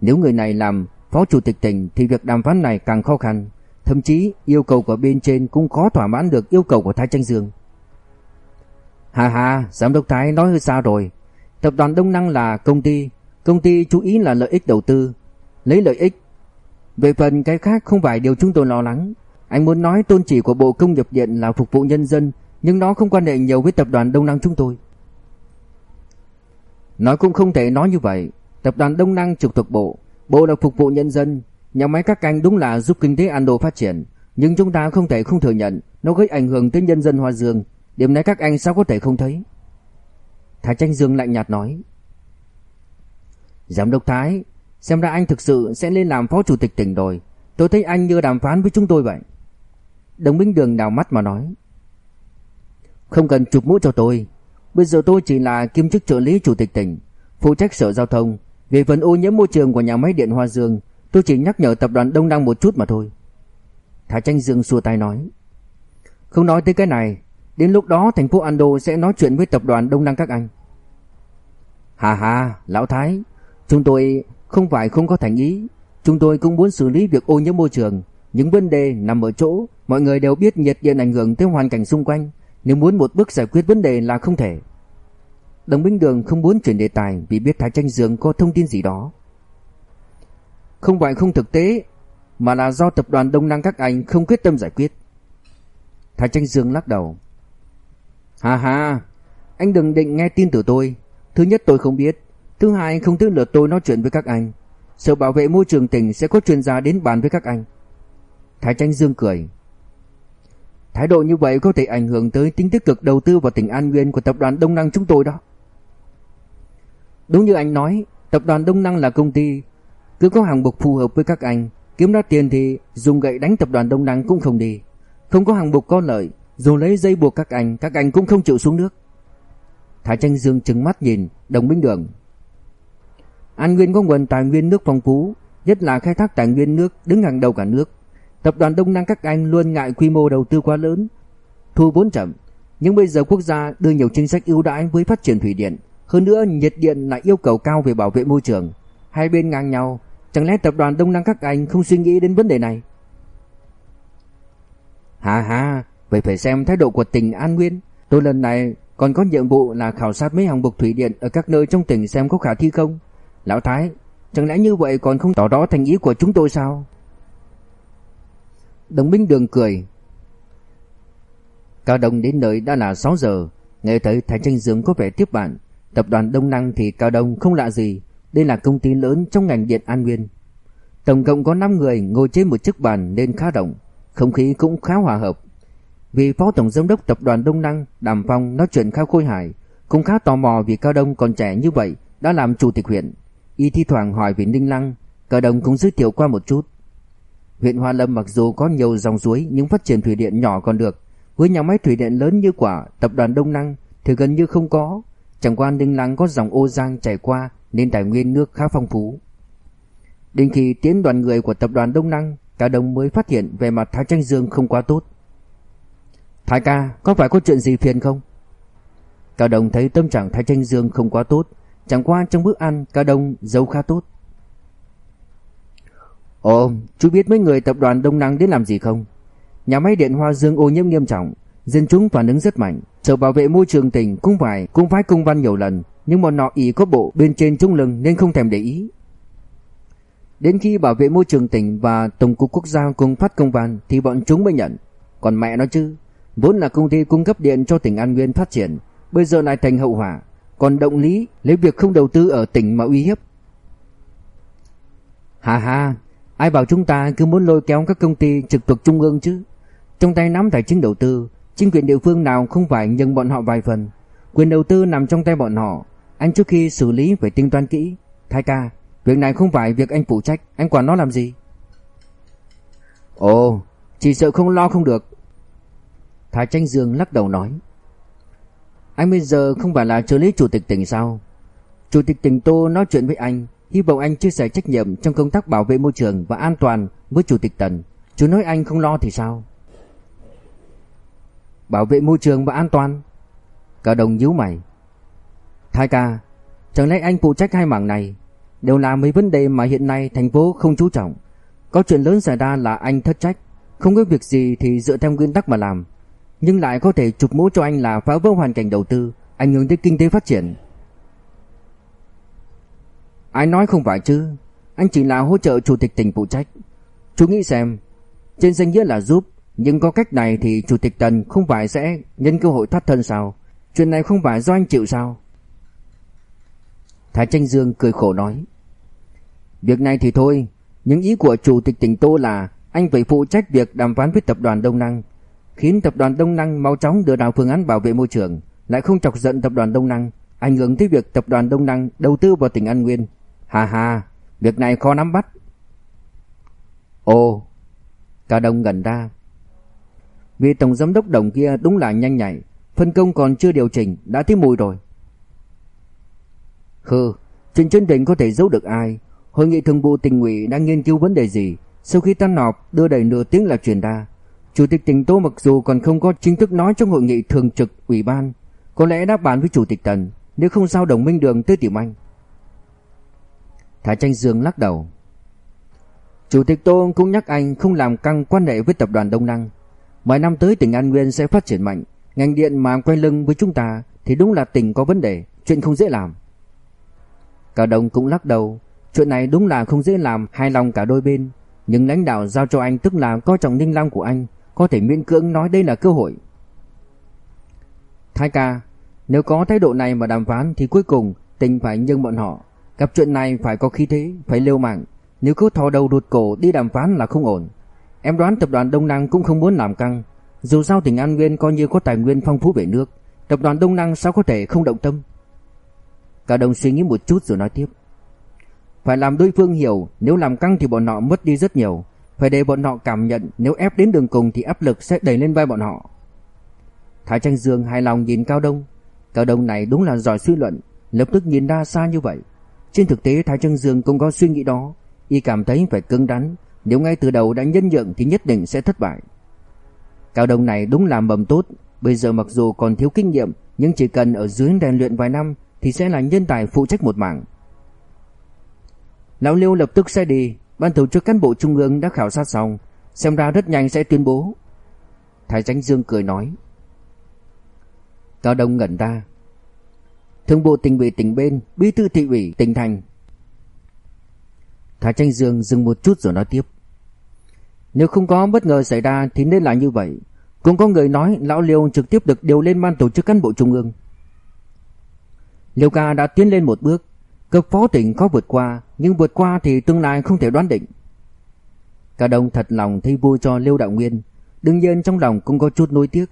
A: Nếu người này làm phó chủ tịch tỉnh Thì việc đàm phán này càng khó khăn Thậm chí yêu cầu của bên trên cũng khó thỏa mãn được yêu cầu của Thái Tranh Dương Hà hà, giám đốc Thái nói hơi xa rồi. Tập đoàn Đông Năng là công ty, công ty chú ý là lợi ích đầu tư, lấy lợi ích. Về phần cái khác không phải điều chúng tôi lo lắng. Anh muốn nói tôn chỉ của Bộ Công nghiệp Điện là phục vụ nhân dân, nhưng nó không quan hệ nhiều với tập đoàn Đông Năng chúng tôi. Nói cũng không thể nói như vậy. Tập đoàn Đông Năng trực thuộc Bộ, Bộ là phục vụ nhân dân. Nhà máy các anh đúng là giúp kinh tế Ando phát triển, nhưng chúng ta không thể không thừa nhận nó gây ảnh hưởng tới nhân dân Hoa Dương, Điểm này các anh sao có thể không thấy? Thái Tranh Dương lạnh nhạt nói. Giám đốc Thái Xem ra anh thực sự sẽ lên làm phó chủ tịch tỉnh rồi. Tôi thấy anh như đàm phán với chúng tôi vậy. Đồng Minh Đường đào mắt mà nói. Không cần chụp mũ cho tôi. Bây giờ tôi chỉ là kiêm chức trợ lý chủ tịch tỉnh Phụ trách sở giao thông. Về phần ô nhiễm môi trường của nhà máy điện Hoa Dương Tôi chỉ nhắc nhở tập đoàn Đông Đăng một chút mà thôi. Thái Tranh Dương xua tay nói. Không nói tới cái này Đến lúc đó thành phố Ando sẽ nói chuyện với tập đoàn Đông đăng các anh. Hà hà, lão Thái, chúng tôi không phải không có thành ý, chúng tôi cũng muốn xử lý việc ô nhiễm môi trường, những vấn đề nằm ở chỗ mọi người đều biết nhiệt điện ảnh hưởng tới hoàn cảnh xung quanh, nếu muốn một bước giải quyết vấn đề là không thể. Đồng Minh Đường không muốn chuyển đề tài vì biết Thái Tranh Dương có thông tin gì đó. Không phải không thực tế, mà là do tập đoàn Đông Năng các anh không quyết tâm giải quyết. Thái Tranh Dương lắc đầu. Hà hà, anh đừng định nghe tin từ tôi. Thứ nhất tôi không biết, thứ hai không tức lượt tôi nói chuyện với các anh. Sở bảo vệ môi trường tỉnh sẽ có chuyên gia đến bàn với các anh. Thái Tranh Dương cười. Thái độ như vậy có thể ảnh hưởng tới tính tích cực đầu tư vào tỉnh An Nguyên của tập đoàn Đông Năng chúng tôi đó. Đúng như anh nói, tập đoàn Đông Năng là công ty, cứ có hàng mục phù hợp với các anh, kiếm ra tiền thì dùng gậy đánh tập đoàn Đông Năng cũng không đi. Không có hàng mục có lợi, dù lấy dây buộc các anh, các anh cũng không chịu xuống nước. Thái Tranh Dương trừng mắt nhìn Đồng Minh Đường. An Nguyên có nguồn tài nguyên nước phong phú, nhất là khai thác tài nguyên nước đứng hàng đầu cả nước. Tập đoàn Đông Năng các anh luôn ngại quy mô đầu tư quá lớn, thu vốn chậm. Nhưng bây giờ quốc gia đưa nhiều chính sách ưu đãi với phát triển thủy điện, hơn nữa nhiệt điện lại yêu cầu cao về bảo vệ môi trường. Hai bên ngang nhau, chẳng lẽ tập đoàn Đông Năng các anh không suy nghĩ đến vấn đề này? Hà hà, vậy phải xem thái độ của tỉnh An Nguyên. Tôi lần này còn có nhiệm vụ là khảo sát mấy hạng mục thủy điện ở các nơi trong tỉnh xem có khả thi không. Lão Thái, chẳng lẽ như vậy còn không tỏ rõ thành ý của chúng tôi sao? Đồng Minh Đường cười. Cao Đông đến nơi đã là 6 giờ, nghe thấy Thái Tranh Dương có vẻ tiếp bạn. Tập đoàn Đông Năng thì Cao Đông không lạ gì, đây là công ty lớn trong ngành điện An Nguyên. Tổng cộng có 5 người ngồi trên một chiếc bàn nên khá rộng, không khí cũng khá hòa hợp. Vì Phó Tổng Giám đốc Tập đoàn Đông Năng Đàm Phong nói chuyện khá khôi hài, cũng khá tò mò vì Cao Đông còn trẻ như vậy đã làm chủ tịch huyện. Y thi thoảng hỏi về Ninh Lăng, Cao Đông cũng giới thiệu qua một chút. Huyện Hoa Lâm mặc dù có nhiều dòng suối nhưng phát triển thủy điện nhỏ còn được. Với nhà máy thủy điện lớn như quả Tập đoàn Đông Năng thì gần như không có. Chẳng qua Ninh Lăng có dòng ô giang chảy qua nên tài nguyên nước khá phong phú. Đến khi tiến đoàn người của tập đoàn Đông Năng, Cao Đông mới phát hiện về mặt Thái Tranh Dương không quá tốt. Thái ca, có phải có chuyện gì phiền không? Cao Đông thấy tâm trạng Thái Tranh Dương không quá tốt, chẳng qua trong bữa ăn Cao Đông giấu khá tốt. Ồ, chú biết mấy người tập đoàn Đông Năng đến làm gì không? Nhà máy điện Hoa Dương ô nhiễm nghiêm trọng, dân chúng phản ứng rất mạnh. Sở bảo vệ môi trường tỉnh cũng phải cũng phải công văn nhiều lần, nhưng bọn nọ ý có bộ bên trên trung lưng nên không thèm để ý. Đến khi bảo vệ môi trường tỉnh và Tổng cục Quốc gia cùng phát công văn thì bọn chúng mới nhận. Còn mẹ nó chứ, vốn là công ty cung cấp điện cho tỉnh An Nguyên phát triển, bây giờ lại thành hậu hỏa, còn động lý lấy việc không đầu tư ở tỉnh mà uy hiếp. Hà hà, ai bảo chúng ta cứ muốn lôi kéo các công ty trực thuộc trung ương chứ? Trong tay nắm tài chính đầu tư, chính quyền địa phương nào không phải nhận bọn họ vài phần. Quyền đầu tư nằm trong tay bọn họ, anh trước khi xử lý phải tính toán kỹ. Thái ca, việc này không phải việc anh phụ trách, anh quản nó làm gì? Ồ, chỉ sợ không lo không được. Thái Tranh Dương lắc đầu nói. Anh bây giờ không phải là trợ lý chủ tịch tỉnh sao? Chủ tịch tỉnh Tô nói chuyện với anh, hy vọng anh chia sẻ trách nhiệm trong công tác bảo vệ môi trường và an toàn với chủ tịch Tần. Chú nói anh không lo thì sao? Bảo vệ môi trường và an toàn? Cả đồng nhíu mày. Thái ca, chẳng lẽ anh phụ trách hai mảng này đều là mấy vấn đề mà hiện nay thành phố không chú trọng. Có chuyện lớn xảy ra là anh thất trách, không có việc gì thì dựa theo nguyên tắc mà làm, nhưng lại có thể chụp mũ cho anh là phá vỡ hoàn cảnh đầu tư, ảnh hưởng tới kinh tế phát triển. Ai nói không phải chứ, anh chỉ là hỗ trợ chủ tịch tỉnh phụ trách. Chú nghĩ xem, trên danh nghĩa là giúp, nhưng có cách này thì chủ tịch Tần không phải sẽ nhân cơ hội thoát thân sao? Chuyện này không phải do anh chịu sao? Thái Tranh Dương cười khổ nói. Việc này thì thôi, những ý của chủ tịch tỉnh Tô là anh phải phụ trách việc đàm phán với tập đoàn Đông Năng, khiến tập đoàn Đông Năng mau chóng đưa ra phương án bảo vệ môi trường, lại không chọc giận tập đoàn Đông Năng, ảnh hưởng tới việc tập đoàn Đông Năng đầu tư vào tỉnh An Nguyên. Hà hà, việc này khó nắm bắt. Ồ, cả đồng gần ra. Vì tổng giám đốc đồng kia đúng là nhanh nhạy, phân công còn chưa điều chỉnh đã thấy mùi rồi. Hừ, trên chân tỉnh có thể giấu được ai? Hội nghị thường vụ tỉnh ủy đang nghiên cứu vấn đề gì? Sau khi tan họp, đưa đầy nửa tiếng là truyền ra. Chủ tịch tỉnh Tô mặc dù còn không có chính thức nói trong hội nghị thường trực ủy ban, có lẽ đã bàn với chủ tịch Tần, nếu không sao đồng minh đường tới Tiểu Anh. Thái Tranh Dương lắc đầu. Chủ tịch Tô cũng nhắc anh không làm căng quan hệ với tập đoàn Đông Năng. Mấy năm tới tỉnh An Nguyên sẽ phát triển mạnh, ngành điện mà quay lưng với chúng ta thì đúng là tỉnh có vấn đề, chuyện không dễ làm. Cả đồng cũng lắc đầu, chuyện này đúng là không dễ làm hài lòng cả đôi bên, nhưng lãnh đạo giao cho anh tức là coi trọng Ninh Long của anh, có thể miễn cưỡng nói đây là cơ hội. Thái ca, nếu có thái độ này mà đàm phán thì cuối cùng tình phải nhân bọn họ. Gặp chuyện này phải có khí thế, phải liều mạng. Nếu cứ thò đầu đột cổ đi đàm phán là không ổn. Em đoán tập đoàn Đông Năng cũng không muốn làm căng. Dù sao tỉnh An Nguyên coi như có tài nguyên phong phú về nước, tập đoàn Đông Năng sao có thể không động tâm? Cả Đông suy nghĩ một chút rồi nói tiếp. Phải làm đối phương hiểu, nếu làm căng thì bọn họ mất đi rất nhiều, phải để bọn họ cảm nhận nếu ép đến đường cùng thì áp lực sẽ đẩy lên vai bọn họ. Thái Tranh Dương hài lòng nhìn Cao Đông. Cao Đông này đúng là giỏi suy luận, lập tức nhìn ra xa như vậy. Trên thực tế Thái Trương Dương cũng có suy nghĩ đó, y cảm thấy phải cứng rắn, nếu ngay từ đầu đã nhân nhượng thì nhất định sẽ thất bại. Cao Đông này đúng là mầm tốt, bây giờ mặc dù còn thiếu kinh nghiệm, nhưng chỉ cần ở dưới rèn luyện vài năm thì sẽ là nhân tài phụ trách một mảng. Lão Liêu lập tức sẽ đi, ban tổ chức cán bộ trung ương đã khảo sát xong, xem ra rất nhanh sẽ tuyên bố. Thái Tránh Dương cười nói. Cao Đông ngẩn ra thường bộ tỉnh ủy tỉnh bên, bí thư thị ủy tỉnh thành. Thái Tranh Dương dừng một chút rồi nói tiếp. Nếu không có bất ngờ xảy ra thì nên là như vậy. Cũng có người nói lão Liêu trực tiếp được điều lên ban tổ chức cán bộ trung ương. Liêu ca đã tiến lên một bước, cấp phó tỉnh có vượt qua, nhưng vượt qua thì tương lai không thể đoán định. Cả đồng thật lòng thấy vui cho Liêu Đạo Nguyên, đương nhiên trong lòng cũng có chút nối tiếc.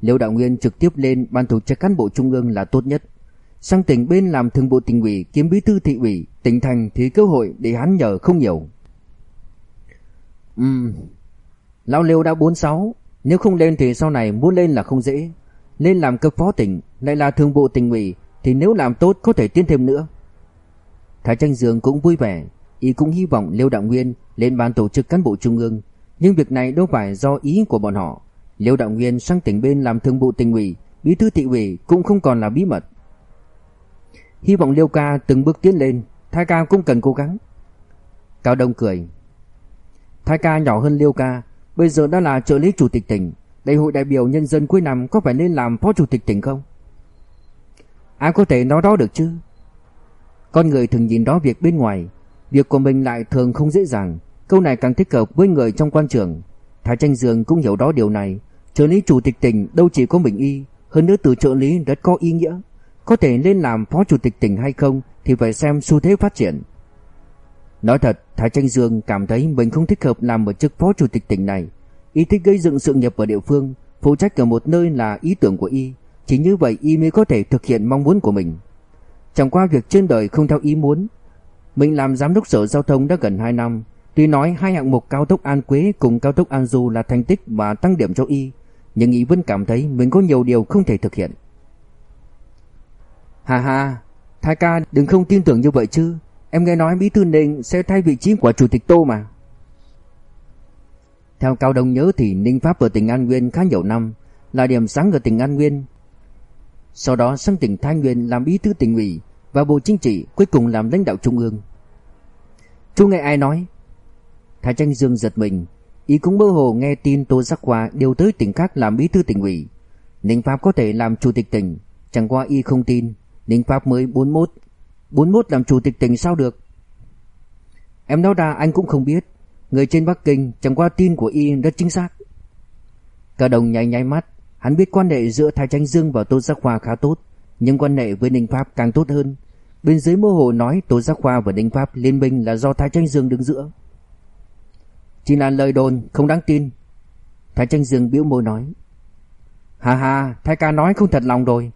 A: Liêu Đạo Nguyên trực tiếp lên ban tổ chức cán bộ trung ương là tốt nhất. Sang tỉnh bên làm thường bộ tỉnh ủy, kiếm bí thư thị ủy, tỉnh thành thì cơ hội để hắn nhờ không nhiều. Ừm, Lão Liêu đã 46, nếu không lên thì sau này muốn lên là không dễ. Lên làm cấp phó tỉnh, lại là thường bộ tỉnh ủy, thì nếu làm tốt có thể tiến thêm nữa. Thái Tranh Dương cũng vui vẻ, y cũng hy vọng Liêu Đạo Nguyên lên ban tổ chức cán bộ trung ương, nhưng việc này đâu phải do ý của bọn họ. Liêu Đạo Nguyên sang tỉnh bên làm thường vụ tỉnh ủy, bí thư thị ủy cũng không còn là bí mật. Hy vọng Liêu ca từng bước tiến lên, Thái ca cũng cần cố gắng. Cao Đông cười. Thái ca nhỏ hơn Liêu ca, bây giờ đã là trợ lý chủ tịch tỉnh, đại hội đại biểu nhân dân cuối năm có phải nên làm phó chủ tịch tỉnh không? Ai có thể nói đó được chứ? Con người thường nhìn đó việc bên ngoài, việc của mình lại thường không dễ dàng. Câu này càng thích hợp với người trong quan trường. Thái Tranh Dương cũng hiểu đó điều này. Trợ lý chủ tịch tỉnh đâu chỉ có mình y, hơn nữa từ trợ lý rất có ý nghĩa. Có thể lên làm phó chủ tịch tỉnh hay không thì phải xem xu thế phát triển. Nói thật, Thái Tranh Dương cảm thấy mình không thích hợp làm một chức phó chủ tịch tỉnh này. Y thích gây dựng sự nghiệp ở địa phương, phụ trách ở một nơi là ý tưởng của y. Chỉ như vậy y mới có thể thực hiện mong muốn của mình. Chẳng qua việc trên đời không theo ý muốn. Mình làm giám đốc sở giao thông đã gần 2 năm. Tuy nói hai hạng mục cao tốc An Quế cùng cao tốc An Du là thành tích và tăng điểm cho y, nhưng y vẫn cảm thấy mình có nhiều điều không thể thực hiện. Hà hà, Thái ca đừng không tin tưởng như vậy chứ. Em nghe nói Bí Thư Ninh sẽ thay vị trí của Chủ tịch Tô mà. Theo Cao Đông nhớ thì Ninh Pháp ở tỉnh An Nguyên khá nhiều năm, là điểm sáng ở tỉnh An Nguyên. Sau đó sang tỉnh Thái Nguyên làm bí thư tỉnh ủy và bộ chính trị, cuối cùng làm lãnh đạo trung ương. Chú nghe ai nói? Thái Tranh Dương giật mình, ý cũng mơ hồ nghe tin Tô Giác Hoa điều tới tỉnh khác làm bí thư tỉnh ủy. Ninh Pháp có thể làm chủ tịch tỉnh, chẳng qua y không tin, Ninh Pháp mới 41, 41 làm chủ tịch tỉnh sao được? Em nói ra anh cũng không biết, người trên Bắc Kinh chẳng qua tin của y rất chính xác. Cả đồng nháy nháy mắt, hắn biết quan hệ giữa Thái Tranh Dương và Tô Giác Khoa khá tốt, nhưng quan hệ với Ninh Pháp càng tốt hơn. Bên dưới mơ hồ nói Tô Giác Khoa và Ninh Pháp liên minh là do Thái Tranh Dương đứng giữa. Chỉ là lời đồn, không đáng tin. Thái Tranh Dương biểu môi nói. Hà hà, Thái ca nói không thật lòng rồi.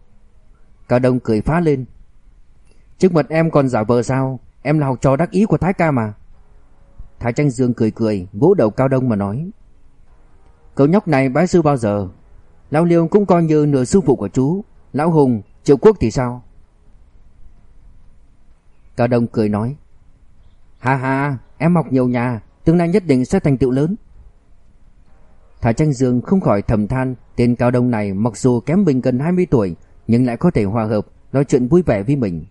A: Cao Đông cười phá lên. Trước mặt em còn giả vờ sao, em là học trò đắc ý của Thái ca mà. Thái Tranh Dương cười cười, vỗ đầu Cao Đông mà nói. Cậu nhóc này bái sư bao giờ? Lão Liêu cũng coi như nửa sư phụ của chú. Lão Hùng, Triệu Quốc thì sao? Cao Đông cười nói. Hà hà, em học nhiều nhà, tương lai nhất định sẽ thành tựu lớn. Thái Tranh Dương không khỏi thầm than, tên Cao Đông này mặc dù kém mình gần 20 tuổi, nhưng lại có thể hòa hợp, nói chuyện vui vẻ với mình.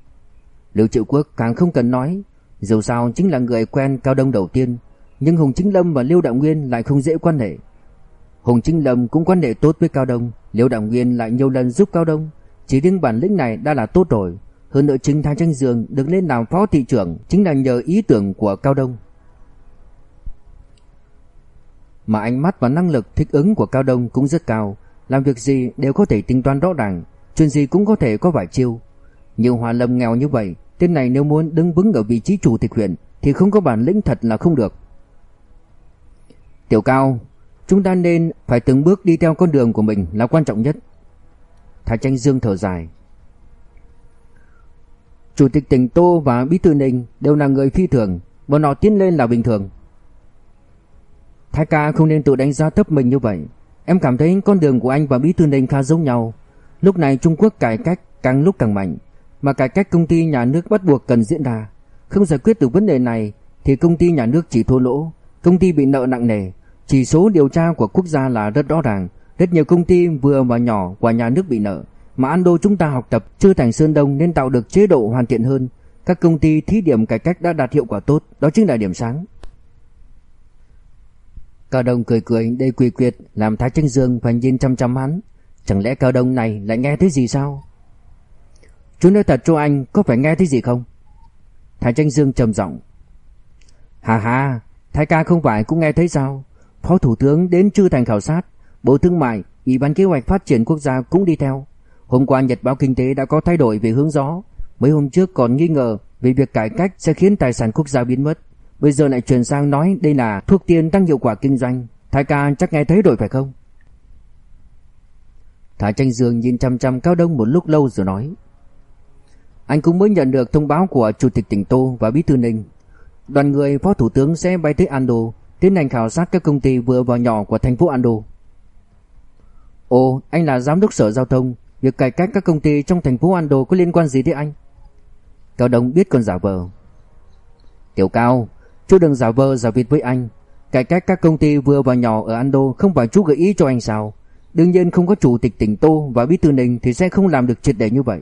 A: Lưu Triệu Quốc càng không cần nói, dù sao chính là người quen Cao Đông đầu tiên, nhưng Hùng Chính Lâm và Liêu Đạo Nguyên lại không dễ quan hệ. Hùng Chính Lâm cũng quan hệ tốt với Cao Đông, Liêu Đạo Nguyên lại nhiều lần giúp Cao Đông, chỉ riêng bản lĩnh này đã là tốt rồi. Hơn nữa chính Thái Tranh Dương được lên làm phó thị trưởng chính là nhờ ý tưởng của Cao Đông. Mà ánh mắt và năng lực thích ứng của Cao Đông cũng rất cao, làm việc gì đều có thể tính toán rõ ràng, chuyện gì cũng có thể có vài chiêu. Nhưng Hòa Lâm nghèo như vậy, tên này nếu muốn đứng vững ở vị trí chủ tịch huyện thì không có bản lĩnh thật là không được. Tiểu Cao, Chúng ta nên phải từng bước đi theo con đường của mình là quan trọng nhất. Thái Tranh Dương thở dài. Chủ tịch tỉnh Tô và Bí thư Ninh đều là người phi thường, bọn họ tiến lên là bình thường. Thái ca không nên tự đánh giá thấp mình như vậy. Em cảm thấy con đường của anh và Bí thư Ninh khá giống nhau. Lúc này Trung Quốc cải cách càng lúc càng mạnh, mà cải cách công ty nhà nước bắt buộc cần diễn ra. Không giải quyết được vấn đề này thì công ty nhà nước chỉ thua lỗ, công ty bị nợ nặng nề. Chỉ số điều tra của quốc gia là rất rõ ràng, rất nhiều công ty vừa và nhỏ của nhà nước bị nợ, mà Ando chúng ta học tập chưa thành Sơn Đông nên tạo được chế độ hoàn thiện hơn. Các công ty thí điểm cải cách đã đạt hiệu quả tốt, đó chính là điểm sáng. Cao Đông cười cười đầy quỳ quyệt làm Thái Tranh Dương phải nhìn chăm chăm hắn. Chẳng lẽ Cao Đông này lại nghe thấy gì sao? Chú nói thật cho anh có phải nghe thấy gì không? Thái Tranh Dương trầm giọng. Hà hà, Thái ca không phải cũng nghe thấy sao? Phó Thủ tướng đến Trư Thành khảo sát, Bộ Thương mại, Ủy ban Kế hoạch Phát triển Quốc gia cũng đi theo. Hôm qua Nhật báo Kinh tế đã có thay đổi về hướng gió. Mấy hôm trước còn nghi ngờ về việc cải cách sẽ khiến tài sản quốc gia biến mất. Bây giờ lại chuyển sang nói đây là thuốc tiên tăng hiệu quả kinh doanh. Thái ca chắc nghe thấy rồi phải không? Thái Tranh Dương nhìn chăm chăm Cao Đông một lúc lâu rồi nói. Anh cũng mới nhận được thông báo của Chủ tịch tỉnh Tô và Bí thư Ninh. Đoàn người Phó Thủ tướng sẽ bay tới Ando tiến hành khảo sát các công ty vừa và nhỏ của thành phố Ando. Ồ, anh là giám đốc sở giao thông, việc cải cách các công ty trong thành phố Ando có liên quan gì tới anh? Cao Đông biết còn giả vờ. Tiểu Cao, chú đừng giả vờ giả vịt với anh. Cải cách các công ty vừa và nhỏ ở Ando không phải chú gợi ý cho anh sao? Đương nhiên không có chủ tịch tỉnh Tô và bí thư Ninh thì sẽ không làm được triệt để như vậy.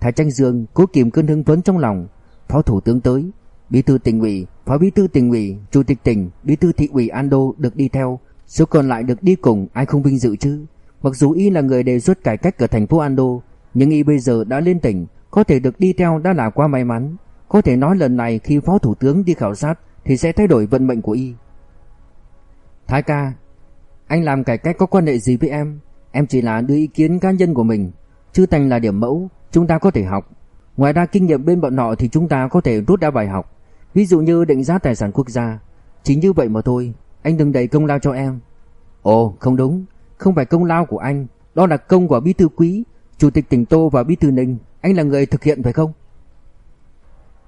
A: Thái Tranh Dương cố kìm cơn hứng phấn trong lòng, phó thủ tướng tới, bí thư tỉnh ủy, phó bí thư tỉnh ủy, chủ tịch tỉnh, bí thư thị ủy Ando được đi theo, số còn lại được đi cùng, ai không vinh dự chứ? Mặc dù y là người đề xuất cải cách ở thành phố Ando, nhưng y bây giờ đã lên tỉnh, có thể được đi theo đã là quá may mắn. Có thể nói lần này khi phó thủ tướng đi khảo sát thì sẽ thay đổi vận mệnh của y. Thái ca, anh làm cải cách có quan hệ gì với em? Em chỉ là đưa ý kiến cá nhân của mình, chứ thành là điểm mẫu, chúng ta có thể học. Ngoài ra kinh nghiệm bên bọn họ thì chúng ta có thể rút ra bài học. Ví dụ như định giá tài sản quốc gia. Chính như vậy mà thôi, anh đừng đẩy công lao cho em. Ồ, không đúng, không phải công lao của anh, đó là công của Bí thư Quý, Chủ tịch tỉnh Tô và Bí thư Ninh, anh là người thực hiện phải không?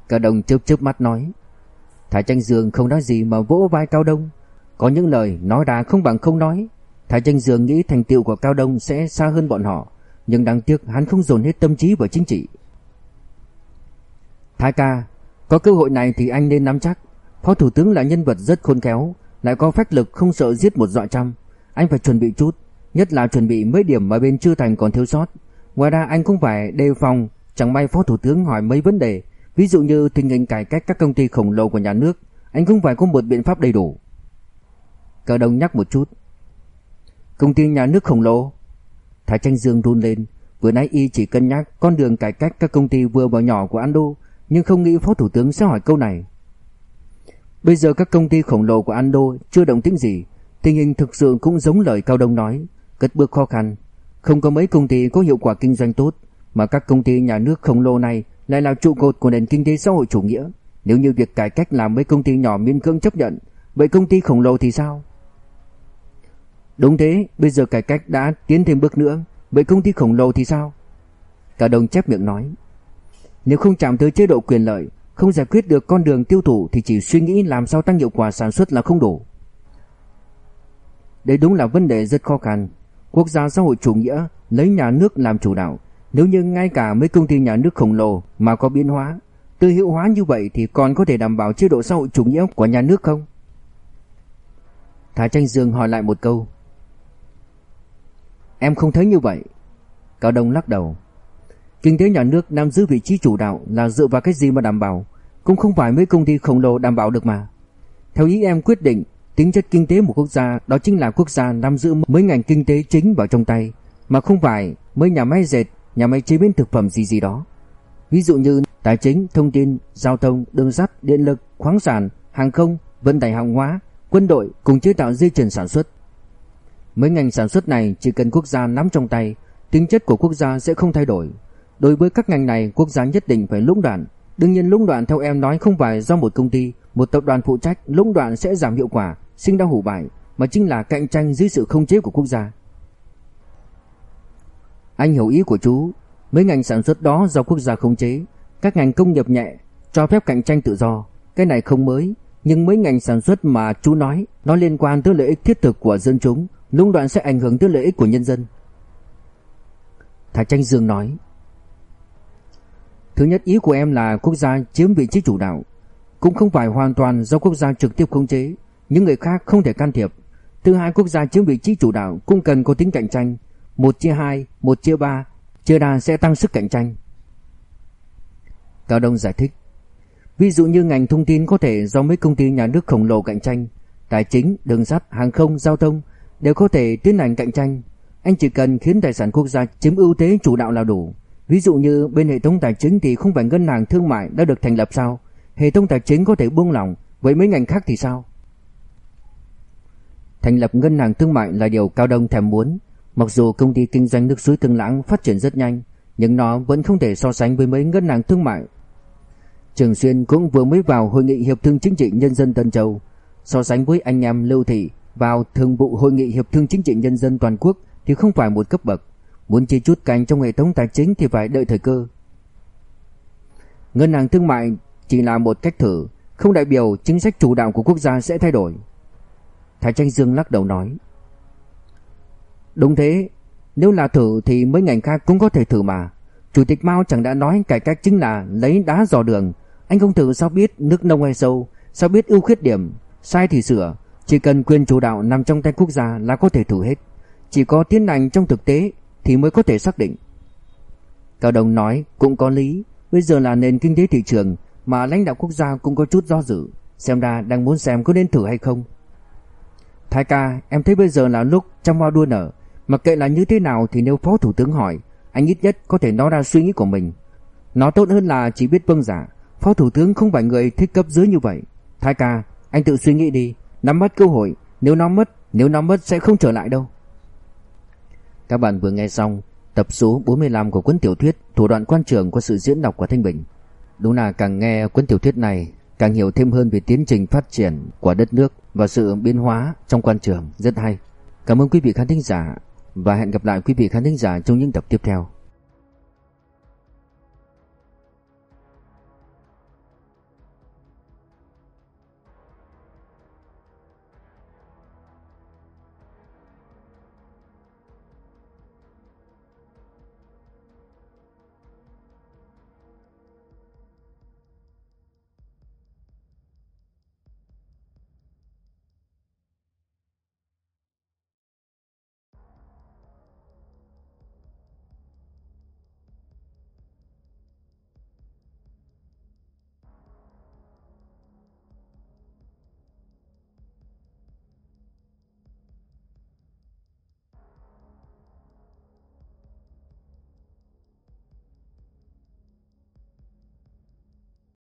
A: Cả đồng chớp chớp mắt nói. Thái Tranh Dương không nói gì mà vỗ vai Cao Đông. Có những lời nói ra không bằng không nói. Thái Tranh Dương nghĩ thành tựu của Cao Đông sẽ xa hơn bọn họ, nhưng đáng tiếc hắn không dồn hết tâm trí vào chính trị. Thái ca, có cơ hội này thì anh nên nắm chắc. Phó Thủ tướng là nhân vật rất khôn khéo, lại có phách lực không sợ giết một dọa trăm. Anh phải chuẩn bị chút, nhất là chuẩn bị mấy điểm mà bên chưa thành còn thiếu sót. Ngoài ra anh cũng phải đề phòng, chẳng may Phó Thủ tướng hỏi mấy vấn đề, ví dụ như tình hình cải cách các công ty khổng lồ của nhà nước, anh cũng phải có một biện pháp đầy đủ. Cao Đông nhắc một chút. Công ty nhà nước khổng lồ. Thái Tranh Dương run lên, vừa nãy y chỉ cân nhắc con đường cải cách các công ty vừa và nhỏ của Ando, nhưng không nghĩ Phó Thủ tướng sẽ hỏi câu này. Bây giờ các công ty khổng lồ của Ando chưa động tĩnh gì, tình hình thực sự cũng giống lời Cao Đông nói, cất bước khó khăn, không có mấy công ty có hiệu quả kinh doanh tốt, mà các công ty nhà nước khổng lồ này lại là trụ cột của nền kinh tế xã hội chủ nghĩa. Nếu như việc cải cách làm mấy công ty nhỏ miễn cưỡng chấp nhận, vậy công ty khổng lồ thì sao? Đúng thế, bây giờ cải cách đã tiến thêm bước nữa, vậy công ty khổng lồ thì sao? Cả đồng chép miệng nói. Nếu không chạm tới chế độ quyền lợi, không giải quyết được con đường tiêu thụ thì chỉ suy nghĩ làm sao tăng hiệu quả sản xuất là không đủ. Đây đúng là vấn đề rất khó khăn. Quốc gia xã hội chủ nghĩa lấy nhà nước làm chủ đạo, nếu như ngay cả mấy công ty nhà nước khổng lồ mà có biến hóa, tư hữu hóa như vậy thì còn có thể đảm bảo chế độ xã hội chủ nghĩa của nhà nước không? Thái Tranh Dương hỏi lại một câu. Em không thấy như vậy. Cao Đông lắc đầu. Kinh tế nhà nước nắm giữ vị trí chủ đạo là dựa vào cái gì mà đảm bảo, cũng không phải mấy công ty khổng lồ đảm bảo được mà. Theo ý em quyết định, tính chất kinh tế một quốc gia đó chính là quốc gia nắm giữ mấy ngành kinh tế chính vào trong tay, mà không phải mấy nhà máy dệt, nhà máy chế biến thực phẩm gì gì đó. Ví dụ như tài chính, thông tin, giao thông, đường sắt, điện lực, khoáng sản, hàng không, vận tải hàng hóa, quân đội cùng chế tạo dây chuyền sản xuất. Mấy ngành sản xuất này chỉ cần quốc gia nắm trong tay, tính chất của quốc gia sẽ không thay đổi. Đối với các ngành này, quốc gia nhất định phải lũng đoạn. Đương nhiên lũng đoạn theo em nói không phải do một công ty, một tập đoàn phụ trách, lũng đoạn sẽ giảm hiệu quả, sinh ra hủ bại. mà chính là cạnh tranh dưới sự không chế của quốc gia. Anh hiểu ý của chú, mấy ngành sản xuất đó do quốc gia không chế, các ngành công nghiệp nhẹ cho phép cạnh tranh tự do, cái này không mới, nhưng mấy ngành sản xuất mà chú nói nó liên quan tới lợi ích thiết thực của dân chúng, lũng đoạn sẽ ảnh hưởng tới lợi ích của nhân dân. Thạch Tranh Dương nói Thứ nhất ý của em là quốc gia chiếm vị trí chủ đạo Cũng không phải hoàn toàn do quốc gia trực tiếp khống chế Những người khác không thể can thiệp. Thứ hai quốc gia chiếm vị trí chủ đạo cũng cần có tính cạnh tranh. Một chia hai, một chia ba Chia đa sẽ tăng sức cạnh tranh. Cao Đông giải thích Ví dụ như ngành thông tin có thể do mấy công ty nhà nước khổng lồ cạnh tranh Tài chính, đường sắt, hàng không, giao thông Đều có thể tiến hành cạnh tranh Anh chỉ cần khiến tài sản quốc gia chiếm ưu thế chủ đạo là đủ Ví dụ như bên hệ thống tài chính thì không phải ngân hàng thương mại đã được thành lập sao? Hệ thống tài chính có thể buông lỏng, vậy mấy ngành khác thì sao? Thành lập ngân hàng thương mại là điều Cao Đông thèm muốn. Mặc dù công ty kinh doanh nước suối Tương Lãng phát triển rất nhanh, nhưng nó vẫn không thể so sánh với mấy ngân hàng thương mại. Trường Xuyên cũng vừa mới vào hội nghị hiệp thương chính trị nhân dân Tân Châu, so sánh với anh em Lưu Thị vào thường vụ hội nghị hiệp thương chính trị nhân dân toàn quốc thì không phải một cấp bậc. Muốn chia chút cành trong hệ thống tài chính thì phải đợi thời cơ. Ngân hàng thương mại chỉ là một cách thử, không đại biểu chính sách chủ đạo của quốc gia sẽ thay đổi. Thái Tranh Dương lắc đầu nói. Đúng thế, nếu là thử thì mấy ngành khác cũng có thể thử mà. Chủ tịch Mao chẳng đã nói cải cách chính là lấy đá dò đường. Anh không thử sao biết nước nông hay sâu, sao biết ưu khuyết điểm, sai thì sửa. Chỉ cần quyền chủ đạo nằm trong tay quốc gia là có thể thử hết. Chỉ có tiến hành trong thực tế thì mới có thể xác định. Cao Đồng nói cũng có lý, bây giờ là nền kinh tế thị trường mà lãnh đạo quốc gia cũng có chút do dự, xem ra đang muốn xem có nên thử hay không. Thái ca, em thấy bây giờ là lúc trong hoa đua nở, mặc kệ là như thế nào thì nếu phó thủ tướng hỏi, anh ít nhất có thể nói ra suy nghĩ của mình. Nó tốt hơn là chỉ biết vâng giả, phó thủ tướng không phải người thích cấp dưới như vậy. Thái ca, anh tự suy nghĩ đi, nắm bắt cơ hội, nếu nó mất, nếu nó mất sẽ không trở lại đâu. Các bạn vừa nghe xong tập số 45 của cuốn tiểu thuyết Thủ đoạn quan trường của sự diễn đọc của Thanh Bình. Đúng là càng nghe cuốn tiểu thuyết này, càng hiểu thêm hơn về tiến trình phát triển của đất nước và sự biến hóa trong quan trường rất hay. Cảm ơn quý vị khán thính giả và hẹn gặp lại quý vị khán thính giả trong những tập tiếp theo.